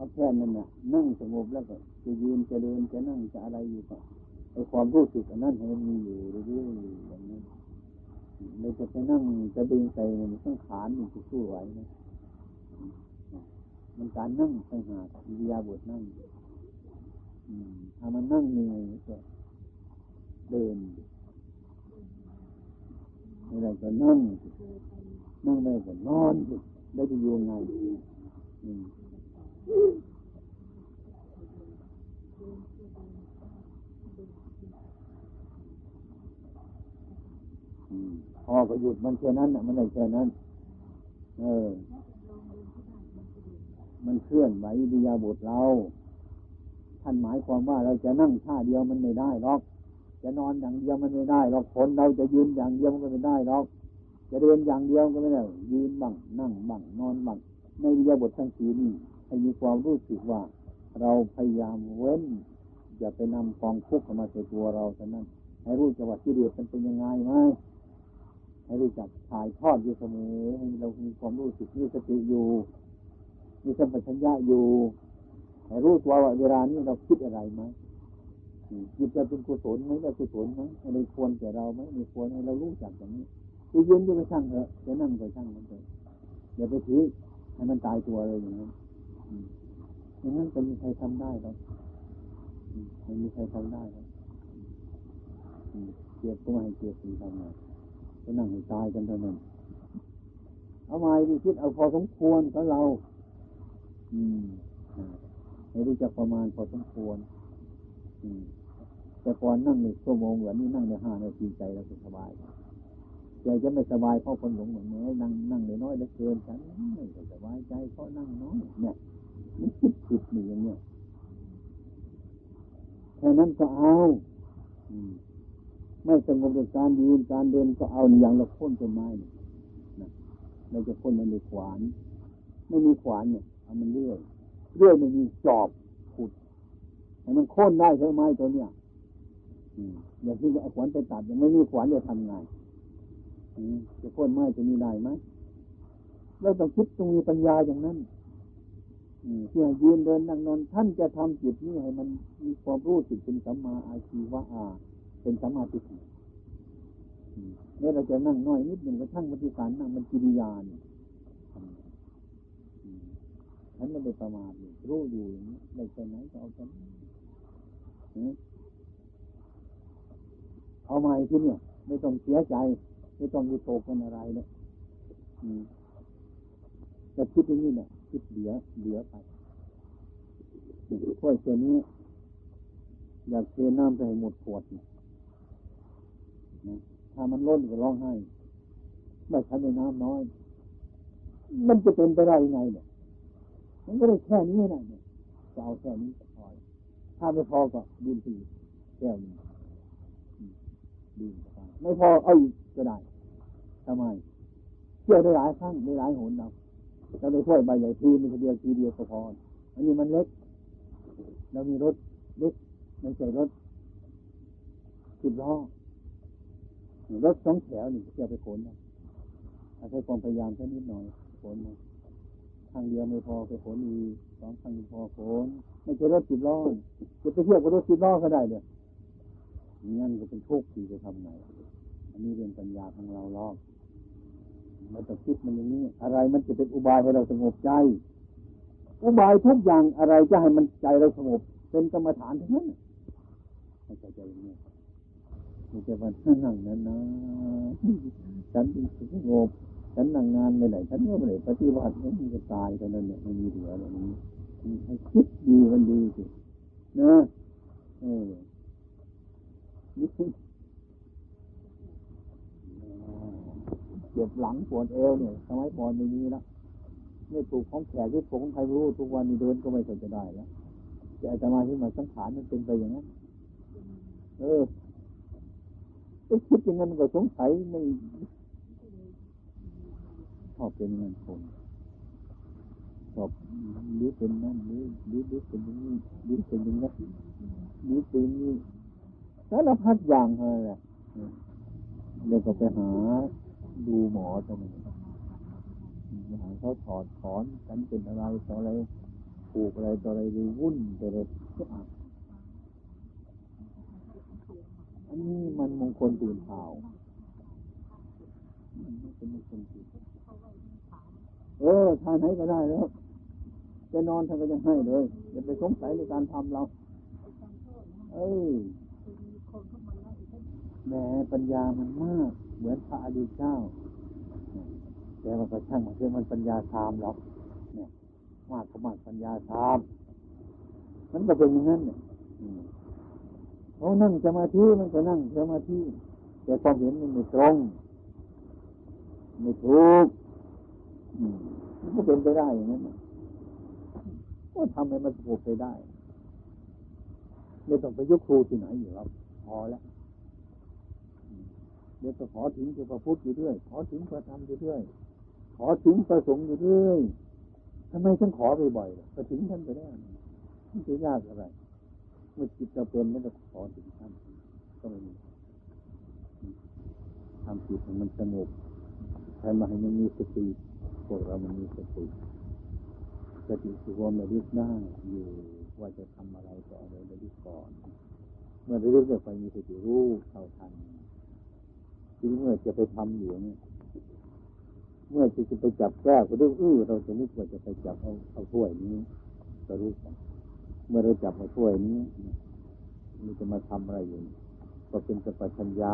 เอาแค่นั้นน่ะนั่งสงบแล้วก็จะยืนจะเดินจะนั่งจะอะไรอยู่ก็ไอความรู้สึกอันนั้นให้มันมีอยู่เรื่อยๆอย่างนี้เราจะไปนั่งจะดึงใส่มันต้องขานมันจะสู้ไหวนะมันการนั่งไปหาวิทยาบทนั่งถ้ามันนั่งเหนื่อยก็เดินอะไรก็นั่งนั่งได้ก็นอนได้จะอยู่ไงอืม พอก็หยุดมันแค่นั้นน่ะมันได้แค่นั้น เออ มันเคลื่อนไหววิยาบทเรา ท่านหมายความว่าเราจะนั่งท่าเดียวมันไม่ได้หรอก จะนอนอย่างเดียวมันไม่ได้หรอกคนเราจะยืนอย่างเดียวมันก็ไม่ได้หรอก จะเดินอย่างเดียวก็ไม่ได้ ยืนบังนั่งบังนอนบังในวิยาบททั้งสี่นี้ ให้มีความรู้สึกว่า เราพยายามเว้นอย่าไปนำกองทุกข์มาใส่ตัวเราเท่านั้น ให้รู้จักว่าที่เดียดมันเป็นยังไงไหมให้รู้จักถ่ายทอดอยู่เสมอให้เรามีความรู้สึกมีสติอยู่ มีสัมปชัญญะอยู่ให้รู้ตัวว่าเวลานี้เราคิดอะไรไหมจิตจะเป็นกุศลไหมไม่กุศลไหมอะไรควรแก่เราไหมไม่ควรให้เรารู้จักอย่างนี้จะยืนจะไปช่างเถอะจะนั่งไปช่างมันเถอะอย่าไปถือให้มันตายตัวเลยอย่างนั้น อย่างนั้นจะมีใครทำได้หรอไม่มีใครทำได้หรอเกียบก็ไม่ให้เกียบสีทำไงก็นั่งให้ตายกันเท่านั้นเอาไม้ดิคิดเอาพอสมควรของเรา อืมให้รู้จักประมาณพอสมควร อืมแต่ก่อนนั่งหนึ่งชั่วโมงเหมือนนี่นั่งในห้านาทีใจเราสบายใจจะไม่สบายเพราะคนหลงเหมือนแม่นั่งนั่งน้อยแล้วเกินฉันไม่สบายใจเพราะนั่งน้อยเนี่ย มันคิดผิดนี่อย่างเนี้ยแค่นั้นก็เอาไม่สงบกับการยืนการเดินก็เอาอย่างเราพ่นต้นไม้นะเราจะพ่นมันในขวาน ไม่มีขวานเนี่ยเอามันเลื่อยเลื่อยมันมีจอบขุดให้มันโค่นได้ใช่ไหมตัวเนี้ยอย่างที่จะเอาขวานไปตัดยังไม่มีขวานจะทำไงจะโค่นไม้จะมีได้ไหมเราต้องคิดตรงมีปัญญาอย่างนั้น ที่ให้ยืนเดินนั่งนอนท่านจะทำจิตนี้ให้มันมีความรู้สึกเป็นสัมมาอาชีวะอาเป็นสัมมาธิเนี่ยเราจะนั่งน้อยนิดหนึ่งกระทั่งปฏิการนั่งมันกิริยานี่ฉันไม่ได้ประมาทรู้อยู่อย่างนี้ในใจไหนก็เอาฉันเอาใหม่ที่เนี่ย ไม่ต้องเสียใจ ไม่ต้องมีโตกันอะไรเนี่ยแต่คิดอย่างนี้เนี่ย คิดเหลือเหลือไปถ้วยตัวนี้ อยากเทน้ำไปให้หมดขวดนะถ้ามันล้นก็ร้องไห้ไม่ใช้ในน้ำน้อย มันจะเป็นไปได้ยังไงเนี่ย มันก็ได้แค่นี้นะเนี่ยจะเอาแค่นี้พอถ้าไม่พอก็ดื่มสีแก้วนึงดื่มไปไม่พอเอาอีกก็ได้ทำไมเที่ยวได้หลายครั้งได้หลายหนเรา เราไปถ้วยใบใหญ่ทีมีทีเดียวทีเดียวก็พออันนี้มันเล็ก เรามีรถเล็กไม่ใช่รถสิบล้อรถสองแถวนี่จะไปขนนะอาศัยความพยายามแค่นิดหน่อยขนนะทางเดียวไม่พอไปขนอีกสองทางพอขนไม่ใช่รถสิบล้อจะไปเที่ยวกับรถสิบล้อก็ได้เลยงั้นก็เป็นโชคดีจะทำไงอันนี้เรื่องปัญญาของเราลอ มันจะคิดมันอย่างนี้ อะไรมันจะเป็นอุบายให้เราสงบใจ อุบายทุกอย่างอะไรจะให้มันใจเราสงบ เป็นกรรมฐานทั้งนั้นให้ใจใจอย่างนี้ม่ใช่ว่านั่งนั้นนะฉันสงบฉันนั่งงานไปไหนฉันก็ไม่ได้ปฏิบัติมันจะตายเท่านั้นเนี่ยมันมีเหลือแบบนี้ให้คิดดีมันดีสินะเออ เจ็บหลังปวดเอวเนี่ยสมัยก่อนไม่มีแล้วไม่ปลูกของแขกหรือปลูกของใครรู้ทุกวันนี้เดินก็ไม่เคยจะได้แล้วแต่อาตมาที่มาสังขารมันเป็นไปอย่างนั้นเออไอ้คิดอย่างนั้นก็สงสัยไม่ชอบเป็นเงินคนชอบหรือเป็นนั่นหรือหรือหรือเป็นนี้หรือเป็นอย่นั้นหรือเป็นนี้สารพัดอย่างเลยแหละเดี๋ยวก็ไปหา ดูหมอตรงนี้หาเขาถอดถอนกันเป็นอะไรต่ออะไรปลูกอะไรต่ออะไรดูวุ่นต่ออะไรก็อ่านอันนี้มันมงคลตื่นข่ามันไม่เป็นมงคลตื่นเออทานไหนก็ได้แล้วจะนอนท่านก็ยังให้เลยอย่าไปสงสัยในการทำเรา เอ้ยแหมปัญญามันมาก เหมือนพระอดีตเจ้า แต่ว่าก็ช่างมันคือมันปัญญาธรรมหรอกเนี่ยมากก็มากปัญญาธรรมมันก็เป็นอย่างนั้นเนี่ยเขานั่งสมาธิมันก็นั่งสมาธิแต่ความเห็นมันไม่ตรงไม่ถูกมันก็เป็นไปได้อย่างนั้นก็ทำให้มันถูกไปได้ ไม่ต้องไปยกครูที่ไหนอยู่ครับพอแล้ว เดี๋ยวก็ขอถึงพระพุทธอยู่ด้วยขอถึงพระธรรมอยู่ด้วยขอถึงพระสงฆ์อยู่ด้วยทำไมฉันขอบ่อยๆก็ถึงท่านไปได้ไม่ใช่ยากอะไร เมื่อจิตเราเป็นแล้วก็ขอถึงท่านก็ไม่มีทำจิตมันสงบใครมาให้มันมีสติพวกเรามันมีสติสติคือความระลึกได้อยู่ว่าจะทำอะไรก็เอาไว้ระลึกก่อน เมื่อระลึกไปมีสติรู้เท่าทัน ทีเมื่อจะไปทำอยู่เนี่ยเมื่อจะจะไปจับแก้วก็ดูอื้อเราจะนึกว่าจะไปจับเอาเอาถ้วยนี้ก็รู้กันเมื่อเราจับเอาถ้วยนี้มันจะมาทำอะไรอยู่ ก็เป็นสัพพัญญา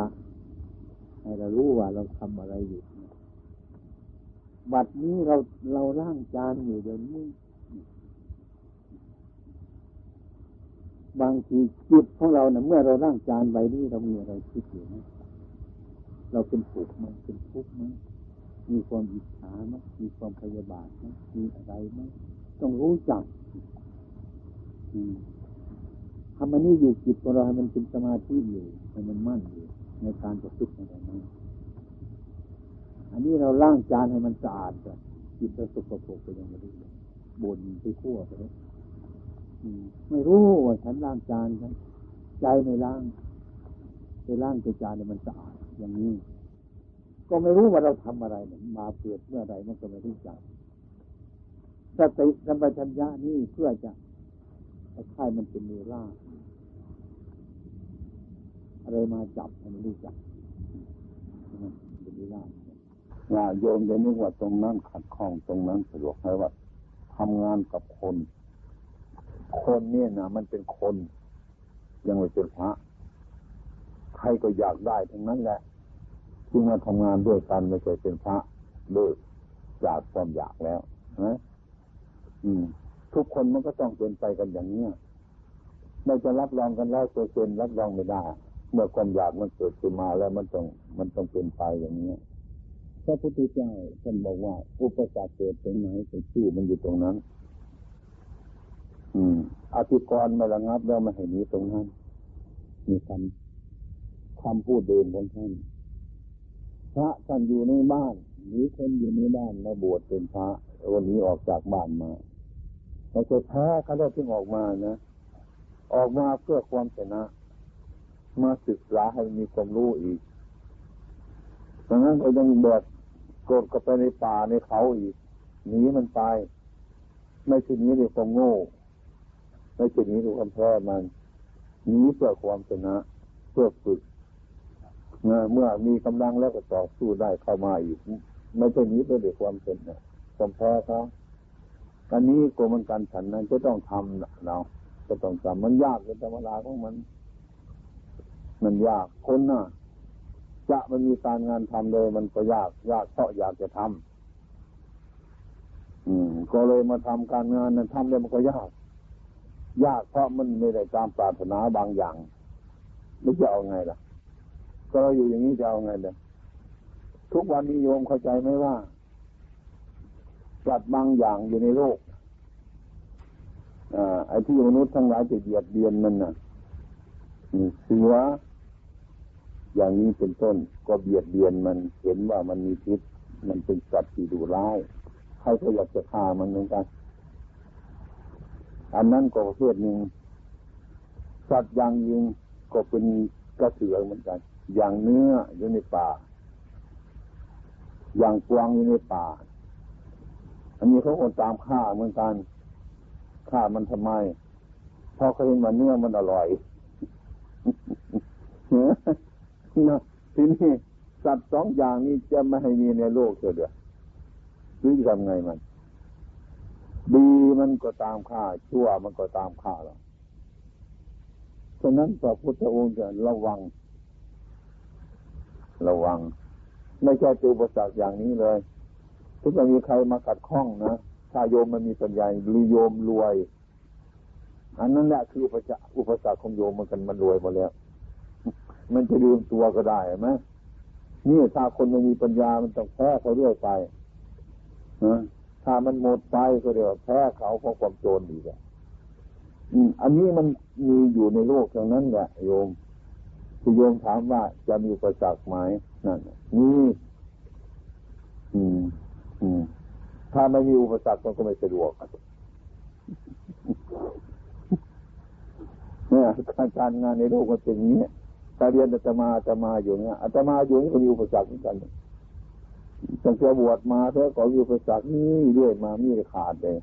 ให้เรารู้ว่าเราทำอะไรอยู่บัดนี้เราเราล่างจานอยู่เดี๋ยวนี้บางทีจิตของเราเนะ่ยเมื่อเราล่างจานไปนี่เรามีอะไรคิดอยู่ไหม เราเป็นสุขมันเป็นทุกข์ไหมมีความอิจฉาไหมมีความพยาบาทไหมมีอะไรไหมต้องรู้จักทำมันนี่อยู่จิตของเราให้มันเป็นสมาธิอยู่ให้มันมั่นอยู่ในการประพฤติอะไรนั้นอันนี้เราล้างจานให้มันสะอาดก่อนจิตเราสกปรกไปยังไม่รู้บ่นไปขั้วไปเลยไม่รู้ว่าฉันล้างจานฉันใจไม่ล้างไปล้างจานเนี่ยมันสะอาด อย่างนี้ ก็ไม่รู้ว่าเราทำอะไรมาเกิดเมื่อไรมันก็ไม่รู้จักสติสัมปชัญญะนี่เพื่อจะค่ายมันเป็นเวลาอะไรมาจับมันรู้จักเป็นเวลาญาโยมจะนึกว่าตรงนั้นขัดข้องตรงนั้นสะดวกให้ว่าทำงานกับคน คนเนี่ยนะมันเป็นคน ยังไม่เป็นพระ ใครก็อยากได้ทั้งนั้นแหละที่มาทำงานด้วยกันไม่ใช่เป็นพระเลยจากความอยากแล้วนะอืม ทุกคนมันก็ต้องเป็นไปกันอย่างเนี้ยเราจะรับรองกันแล้วตัวเซนรับรองไม่ได้ เมื่อความอยากมันเกิดขึ้นมาแล้วมันต้องมันต้องเป็นไปอย่างเนี้ยพระพุทธเจ้าท่านบอกว่า อุปสรรคเกิดตรงไหนไปสู้มันอยู่ตรงนั้น อืมอธิกรณ์มาระงับแล้วมาให้หนีตรงนั้นมีคำ คำพูดเดิมของท่าน พระท่านอยู่ในบ้าน หรือคนอยู่ในบ้านมาบวชเป็นพระวันนี้ออกจากบ้านมาเราจะแพ้เขาได้ถึงออกมานะ ออกมาเพื่อความชนะ มาศึกษาให้มีความรู้อีกดังนั้นก็ยังแบบกดกับไปในป่าในเขาอีกหนีมันไป ไม่ใช่นี้ด้วยความโง่ ไม่ใช่นี้ด้วยความแพ้มันหนีเพื่อความชนะ เพื่อฝึก เมื่อมีกำลังแล้วก็ต่อสู้ได้เข้ามาอีกไม่ใช่นี้เพื่อด้วยความเป็นความแพ้เขาอันนี้โกมันการฉันนั้นจะต้องทำเราก็ต้องทำมันยากเป็นธรรมดาของมัน มันยากคนน่ะ จะมันมีการงานทำเลย มันก็ยากยากเพราะอยากจะทำอืม ก็เลยมาทำการงานนั้นทำเลยมันก็ยาก ยากเพราะมันไม่ได้ตามปรารถนาบางอย่าง ไม่จะเอาไงล่ะ ก็เราอยู่อย่างนี้จะเอาไงเด้ทุกวันนี้โยมเข้าใจไหมว่าจัดบางอย่างอยู่ในโลกอไอ้ที่มนุษย์ทั้งหลายจะเบียดเบียนมันน่ะเสืออย่างนี้เป็นต้น ก็เบียดเบียนมันเห็นว่ามันมีพิษมันเป็นสัตว์ที่ดุร้ายใครก็อยากจะฆ่ามันเหมือนกัน อันนั้นก็ประเภทหนึ่งสัตว์อย่างยิงก็เป็นกระเสือเหมือนกัน อย่างเนื้ออยู่ในป่า อย่างกวางอยู่ในป่า อันนี้เขาคนตามฆ่าเหมือนกันฆ่ามันทำไมเพราะเขาเห็นว่าเนื้อมันอร่อยนะทีนี้สัตว์สองอย่างนี้จะไม่ให้มีในโลกเสียเดียวหรือจะทำไงมัน ดีมันก็ตามข่า ชั่วมันก็ตามข่าเราฉะนั้นพระพุทธองค์จะระวัง ระวัง ไม่ใช่ตัวอุปสรรคอย่างนี้เลยถ้ามีใครมาขัดข้องนะถ้าโยมมันมีปัญญาหรือโยมรวย อันนั้นแหละคืออุปสรรคอุปสรรคของโยมมันกันมันรวยหมดแล้วมันจะลืมตัวก็ได้ไหมนี่ถ้าคนไม่มีปัญญามันต้องแพ้เขาเรื่อยไปถ้ามันหมดไปก็เดี๋ยวแพ้เขาเพราะความโจรดีกว่าอันนี้มันมีอยู่ในโลกอย่างนั้นแหละโยม ที่โยมถามว่าจะมีประจักษ์ไหมนั่นนี่อืม อืม ถ้าไม่มีอุปสรรคมันก็ไม่สะดวกเนี่ยการงานในโลกมันเป็นอย่างนี้ถ้าเรียนอาตมาอาตมาอยู่เนี่ยอาตมาอยู่นี่ก็มีอุปสรรคเหมือนกันตั้งแต่บวชมาเถอก็มีอุปสรรคนี่เรื่อยมามีขาดเลย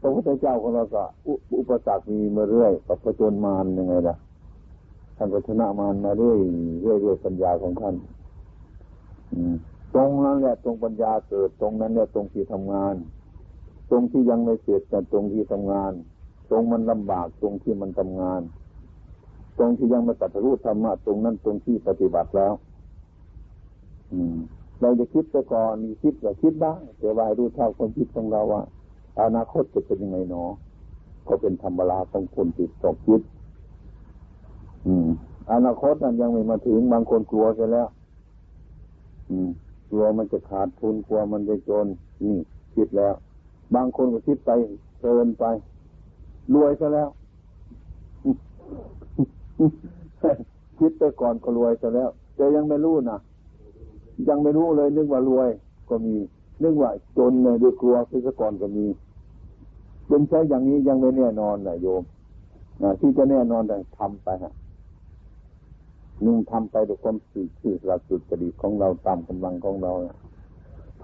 พระพุทธเจ้าของเราก็อุปสรรคมีมาเรื่อยกับประจนมารยังไงล่ะ ท่านก็ชนะมารมาเรื่อยเรื่อยด้วยปัญญาของท่านตรงนั้นแหละตรงปัญญาเกิดตรงนั้นเนี่ยตรงที่ทำงาน ตรงที่ยังไม่เสร็จแต่ตรงที่ทำงาน ตรงมันลำบากตรงที่มันทำงาน ตรงที่ยังไม่ตัดรู้ธรรมะตรงนั้นตรงที่ปฏิบัติแล้ว อืม เราจะคิดไปก่อนมีคิดก็คิดได้แต่ว่ารู้เท่าความคิดของเราว่าอนาคตจะเป็นยังไงเนาะก็เป็นธรรมดาของคนติดตกคิด อืมอนาคตนั้นยังไม่มาถึงบางคนกลัวไปแล้ว อืมกลัวมันจะขาดทุนกลัวมันจะจนนี่คิดแล้ว บางคนก็คิดไปเกินไป รวยซะแล้ว คิดไปก่อนก็รวยซะแล้วแต่ยังไม่รู้นะยังไม่รู้เลยนึกว่ารวยก็มี นึกว่าจนเลยด้วยกลัวซะก่อนก็มีเป็นใช้อย่างนี้ยังไม่แน่นอนนะโยมนะที่จะแน่นอนแต่ทำไปฮะ นึ่งทำไปด้วยความสื่อสื่อหลักสุดจริตของเราตามกำลังของเรา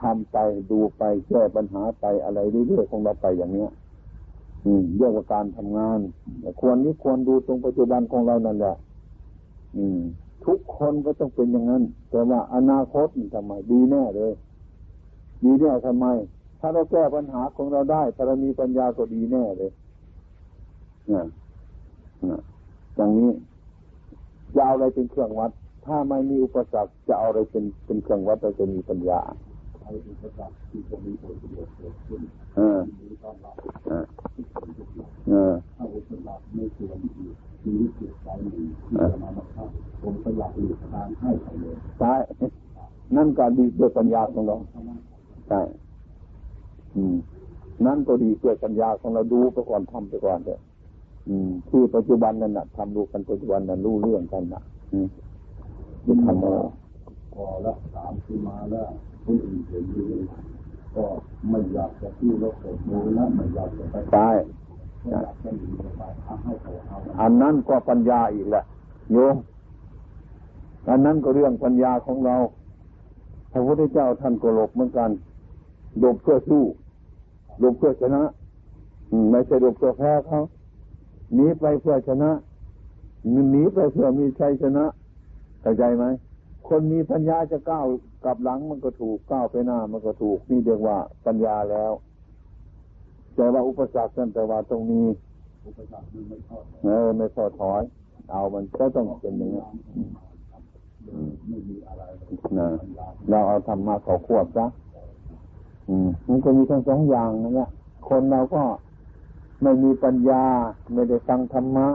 ทำไปดูไปแก้ปัญหาไปอะไรเรื่อยๆของเราไปอย่างเนี้ย อืมเรื่องการทำงานควรนี้ควรดูตรงปัจจุบันของเรานั่นแหละอืม ทุกคนก็ต้องเป็นอย่างนั้น แต่ว่าอนาคตทำไมดีแน่เลย ดีแน่ทำไม ถ้าเราแก้ปัญหาของเราได้ถ้าเรามีปัญญาก็ดีแน่เลยนี่ยอย่างนี้ จะเอาอะไรเป็นเครื่องวัด ถ้าไม่มีอุปสรรคจะเอาอะไรเป็นเป็นเครื่องวัดเราจะมีปัญญาภัยอุปสรรคที่จะมีผลประโยชน์เกิดขึ้นเออมีต้อนรับเออเออถ้าอุปสรรคไม่ควรอีกชีวิตจิตใจหนึ่งที่จะมาบังคับผมก็อยากหลีกทางให้เขาเลยใช่นั่นก็ดีด้วยปัญญาของเราใช่อืมนั่นก็ดีด้วยปัญญาของเราดูไปก่อนทำไปก่อนเถอะอืม ที่ปัจจุบันนั่นน่ะทำดูกันปัจจุบันนั้นรู้เรื่องกันน่ะอืมจะทำอะไรพอละสามปีมาแล้วคนอื่นเห็นดีก็ไม่อยากจะที่รถเกิดมือแล้วไม่อยากจะไปใช่ก็อยากจะหนีไปเอาให้เขาเอาอันนั้นก็ปัญญาอีกแหละโยมอันนั้นก็เรื่องปัญญาของเราพระพุทธเจ้าท่านก็หลบเหมือนกันหลบเพื่อสู้หลบเพื่อชนะอืมไม่ใช่หลบเพื่อแพ้เขา หนีไปเพื่อชนะหนีไปเพื่อมีชัยชนะเข้าใจไหมคนมีปัญญาจะก้าวกลับหลังมันก็ถูกก้าวไปหน้า มันก็ถูกนี่เรียกว่าปัญญาแล้วแต่ว่าอุปสรรคนั่นแต่ว่าตรงนี้อุปสรรคมันไม่ชอบเออไม่พอถอย เอามันก็ต้องเป็นอย่างนี้เลยนะเราเอาธรรมะเขาควบซะอืมมันก็มีทั้งสองอย่างนะเนี่ยคนเราก็ ไม่มีปัญญาไม่ได้ฟังธรรมะ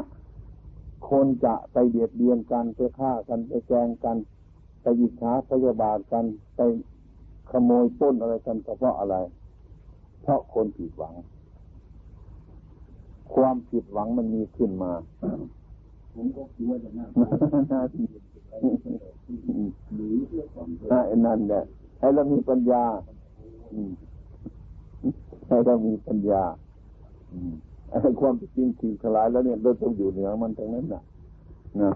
คนจะไปเบียดเบียนกันไปฆ่ากันไปแกล้งกัน ไปอิจฉาพยาบาทกันไปขโมยปล้นอะไรกันก็เพราะอะไร เพราะคนผิดหวัง ความผิดหวังมันมีขึ้นมาผมก็คิดว่าจะน่าน่าที่หนีเพื่อความไอ้นั่นแหละให้เรามีปัญญาอืมให้เรามีปัญญาอืมไอ้ ความจริงสิ่งทลายแล้วเนี่ยเราต้องอยู่เหนือมันทั้งนั้นนะนะ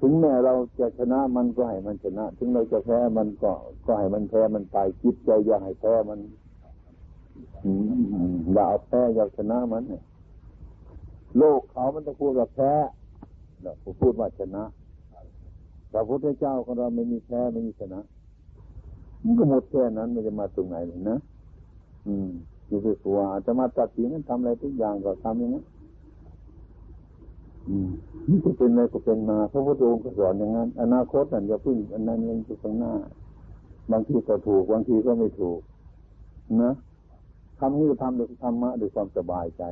ถึงแม้เราจะชนะมันก็ให้มันชนะ ถึงเราจะแพ้มันก็ก็ให้มันแพ้มันไปคิดใจอย่าให้แพ้มันอย่าเอาแพ้อย่าชนะมันเนี่ยโลกเขามันจะพูดว่าแพ้เราพูดว่าชนะพระพุทธเจ้าของเราไม่มีแพ้ไม่มีชนะมันก็หมดแค่นั้นมันจะมาตรงไหนเลยนะอืม อยู่ไปกลัวอาจจะมาตัดสินทำอะไรทุกอย่างก็ทำอย่างนั้นอืมนี่จะเป็นอะไรก็เป็นมาพระพุทธองค์ก็สอนอย่างนั้น อนาคตนั่นอย่าพึ่งอันนั้นยังอยู่ข้างหน้า บางทีก็ถูกบางทีก็ไม่ถูก นะทำนี่ทำด้วยธรรมะด้วยความสบายใจ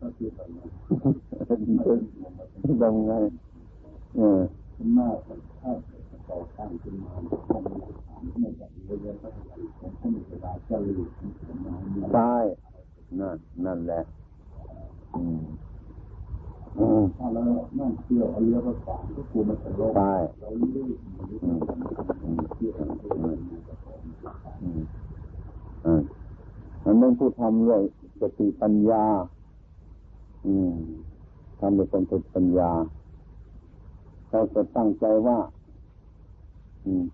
ก็คือแบบนั้นทำไงเออ หน้าถ้าต่อข้างขึ้นมาต้องมีถามไม่จากเยอะๆก็จะผมก็มีเวลาจะหลีกผมมาใช่นั่นนั่นแหละอืมอืมถ้าเรานั่งเที่ยวเอาเรือไปขวางก็กลัวมันจะลงใช่เราลื่นมันลื่นมันเที่ยวมันลื่นอืมอ่ามันต้องพูดทำด้วยสติปัญญา อืมทำด้วยความสติปัญญาเราจะตั้งใจว่าอืม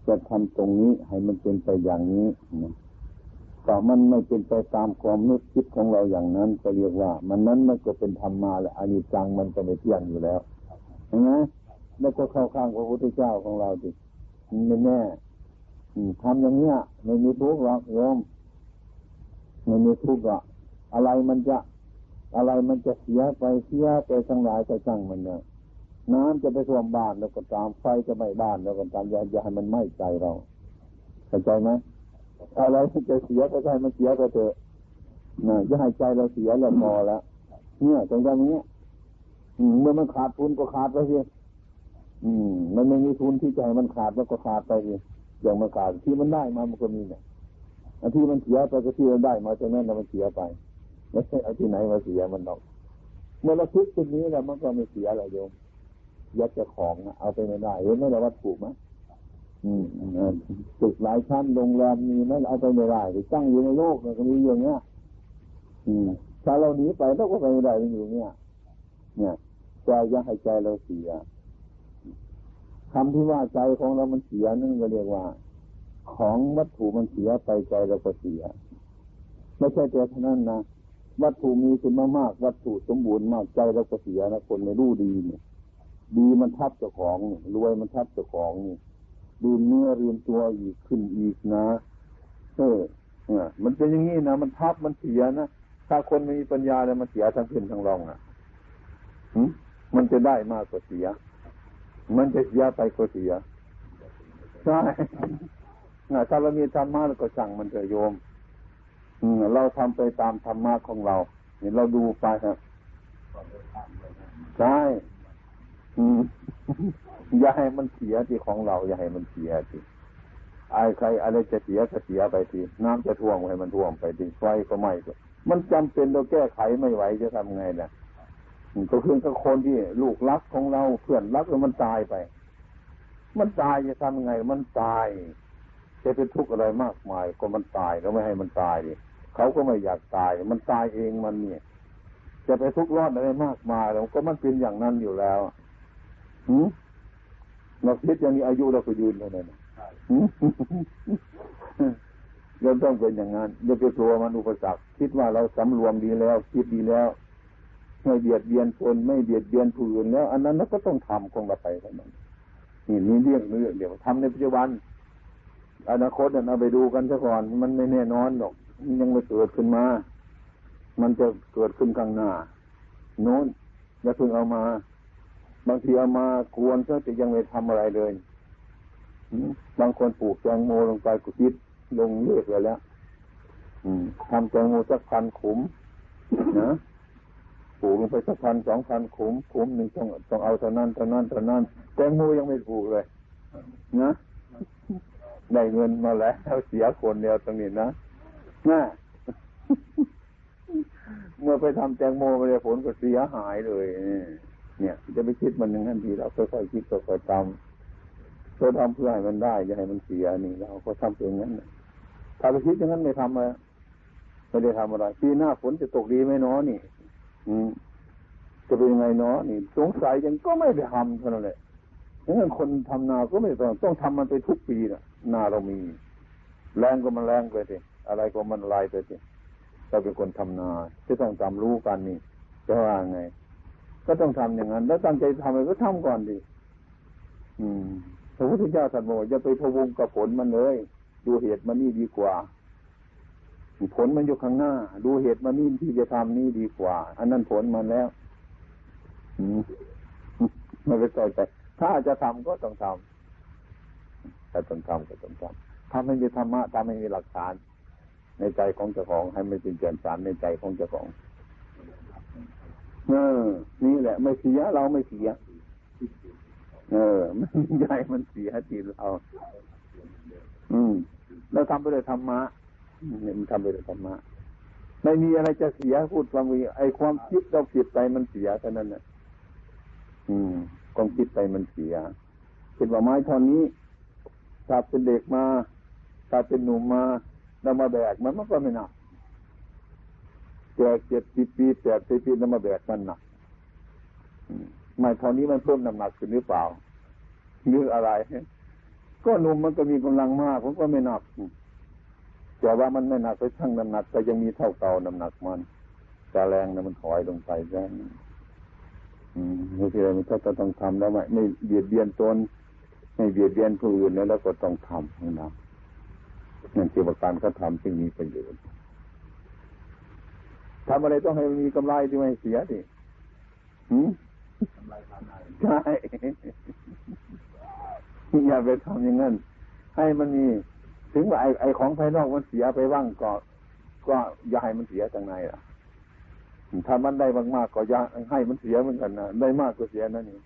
จะทำตรงนี้ให้มันเป็นไปอย่างนี้แต่มันไม่เป็นไปตามความนึกคิดของเราอย่างนั้นก็เรียกว่า มันนั้นมันก็เป็นธรรมมาและอนิจจังมันก็ไม่เที่ยงอยู่แล้วเห็นไหมแล้วก็เข้าข้างพระพุทธเจ้าของเราดิมันไม่แน่ทำอย่างเนี้ยไม่มีทุกข์หรอกโยมไม่มีทุกข์หรอกอะไรมันจะ อะไรมันจะเสียไปเสียไปทั้งหลายก็ช่างมันเนี่ย น้ำจะไปท่วมบ้านแล้วก็ตามไฟจะไหม้บ้านแล้วก็ตามอย่าอย่าให้มันไหม้ใจเราเข้าใจไหมอะไรมันจะเสียก็ให้มันเสียไปเถอะนะอย่าให้ใจเราเสียเราพอแล้วเนี่ยตรงอย่างนี้เมื่อมันขาดทุนก็ขาดไปสิอืม มันไม่มีทุนที่จะให้มันขาดมันก็ขาดไปสิอย่างมันขาดที่มันได้มามันก็มีเนี่ยอันที่มันเสียไปก็ที่มันได้มาจากนั้นแล้วมันเสียไปไม่ใช่เอาที่ไหนมาเสียมันหรอกเมื่อเราคิดตรงนี้แล้วมันก็ไม่เสียหรอกโยม ยัดเจะของเอาไปไม่ได้เห็นไหมเราวัตถุไหมตึกหลายชั้นโรงแรมมีไหมเอาไปไม่ได้หรือตั้งอยู่ในโลกเนี่ยก็มีอย่างเงี้ยถ้าเราหนีไปเราก็ไปไม่ได้มันอยู่เนี่ย เนี่ยใจยังให้ใจเราเสียคำที่ว่าใจของเรามันเสียนั่นก็เรียกว่า ของวัตถุมันเสียไปใจเราก็เสีย ไม่ใช่แต่เท่านั้นนะวัตถุมีคุณมากๆวัตถุสมบูรณ์มากใจเราก็เสียนะคนไม่รู้ดีเนี่ย ดีมันทับเจ้าของรวยมันทับเจ้าของนี่ดูเนื้อเรียนตัวอีกขึ้นอีกนะเออเนี่ยมันเป็นอย่างนี้นะมันทับมันเสียนะถ้าคนไม่มีปัญญาแล้วมันเสียทั้งขึ้นทั้งรองอะหึมันจะได้มากกว่าเสีย มันจะเสียไปก็เสียใช่ถ้าเรามีธรรมะเราก็สั่งมันเถอะโยมเราทำไปตามธรรมะของเราเนี่ยเราดูไปครับใช่ อย่าให้มันเสียที่ของเรา อย่าให้มันเสียที่ไอ้ใครอะไรจะเสียก็เสียไปทีน้ำจะท่วมให้มันท่วมไปทีไฟก็ไหม้มันจำเป็นเราแก้ไขไม่ไหวจะทำไงล่ะก็คือกับคนที่ลูกรักของเราเพื่อนรักแล้วมันตายไป มันตายจะทำไง มันตายจะเป็นทุกข์อะไรมากมาย ก็มันตายก็ไม่ให้มันตายดิเขาก็ไม่อยากตาย มันตายเองมันเนี่ย จะไปทุกข์ร้อนอะไรมากมายแล้วก็มันเป็นอย่างนั้นอยู่แล้ว หืมเราคิดอย่างนี้อายุเราก็ยืนเท่านั้นเราต้องเป็นอย่างนั้นอย่าไปกลัวมันอุปสรรคคิดว่าเราสำรวมดีแล้ว คิดดีแล้วไม่เบียดเบียนคนไม่เบียดเบียนผู้อื่นแล้ว อันนั้นเราก็ต้องทำคงเราไปเท่านั้นนี่นี่เรื่องเรื่องเดี๋ยวทำในปัจจุบัน อนาคตเราไปดูกันซะก่อน มันไม่แน่นอนหรอกมันยังไม่เกิดขึ้นมา มันจะเกิดขึ้นข้างหน้าโน้นอย่าเพิ่งเอามา บางทีเอามากวนซะจะยังไม่ทำอะไรเลยบางคนปลูกแตงโมลงไปกุคิดลงเลือกเลยแล้วทำแตงโมสักพันขุมนะปลูกลงไปสักพันสองพันขุมขุมหนึ่งต้องต้องเอาเท่านั้นเท่านั้นเท่านั้นแตงโมยังไม่ปลูกเลย นะได้เงินมาแล้วเสียคนเดียวตรงนี้นะน่ะเมื่อไปทำแตงโมไปเลยผลก็เสียหายเลย เนี่ยจะไปคิดมันหนึ่งทันทีเราค่อยๆคิดค่อยๆทำเราทำเพื่อให้มันได้อย่าให้มันเสียนี่เราก็ทำอย่างนั้นถ้าไปคิดอย่างนั้นไม่ทำอะไรไม่ได้ทำอะไรปีหน้าฝนจะตกดีไหมน้อนี่ อืมจะเป็นยังไงเนาะนี่ สงสัยยังก็ไม่ได้ทำเท่านั้นแหละงั้นคนทำนาก็ไม่ต้องต้องทำมันไปทุกปีนะนาเรามี แรงก็มันแรงไปสิอะไรก็มันลายไปสิเราเป็นคนทำนาจะต้องจำรู้กันนี่จะว่าไง ก็ต้องทำอย่างนั้น แล้วตั้งใจทำอะไรก็ทำก่อนดิอืมพระพุทธเจ้าตรัสบอกอย่าไปพะวงกับผลมันเลย ดูเหตุมันนี่ดีกว่า ผลมันอยู่ข้างหน้า ดูเหตุมันนี่ที่จะทำนี่ดีกว่า อันนั้นผลมันแล้วอืมไม่ไปต่อใจถ้าจะทำก็ต้องทำถ้าต้องทำก็ต้องทำถ้าไม่มีธรรมะถ้าไม่มีหลักฐาน ในใจของเจ้าของให้ไม่เป็นเกินสารในใจของเจ้าของ เออ นี่แหละ ไม่เสียเราไม่เสีย เออมันใหญ่มันเสียทีเรา อืมเราทำไปเลยธรรมะเนี่ยมันทำไปเลยธรรมะไม่มีอะไรจะเสียพูดความมีไอความคิดเราผิดไปมันเสียเท่านั้นน่ะ อืมความคิดไปมันเสียคิดว่าไม้ท่อนนี้ถ้าเป็นเด็กมาถ้าเป็นหนุ่มมาเรามาแบกมันมันก็ไม่หนัก แก่เจ็ดสิบปีแปดสิบปีเรามาแบกมันหนักไม้ท่อนนี้มันเพิ่มน้ำหนักขึ้นหรือเปล่าหรืออะไร ก็หนุ่มมันก็มีกำลังมากผมก็ไม่หนักแต่ว่ามันไม่หนักไปชั่งน้ำหนักก็ยังมีเท่าเก่าน้ำหนักมันแต่แรงนะมันถอยลงไปแรงอืมบางทีมันก็ต้องทำแล้วไม่ไม่เบียดเบียนตนไม่เบียดเบียนผู้อื่นแล้วก็ต้องทำของเรานั่นคือการเขาทำจึงมีประโยชน์ ทำอะไรต้องให้มันมีกำไรที่ไม่เสียดิหืมใช่อย่าไปทำอย่างนั้น ให้มันมี ถึงว่าไอ้ไอ้ของภายนอกมันเสียไปบ้างก็ ก็อย่าให้มันเสียจังในล่ะถ้ามันได้มากๆก็อย่าให้มันเสียเหมือนกันนะได้มากก็เสียนั่นเอง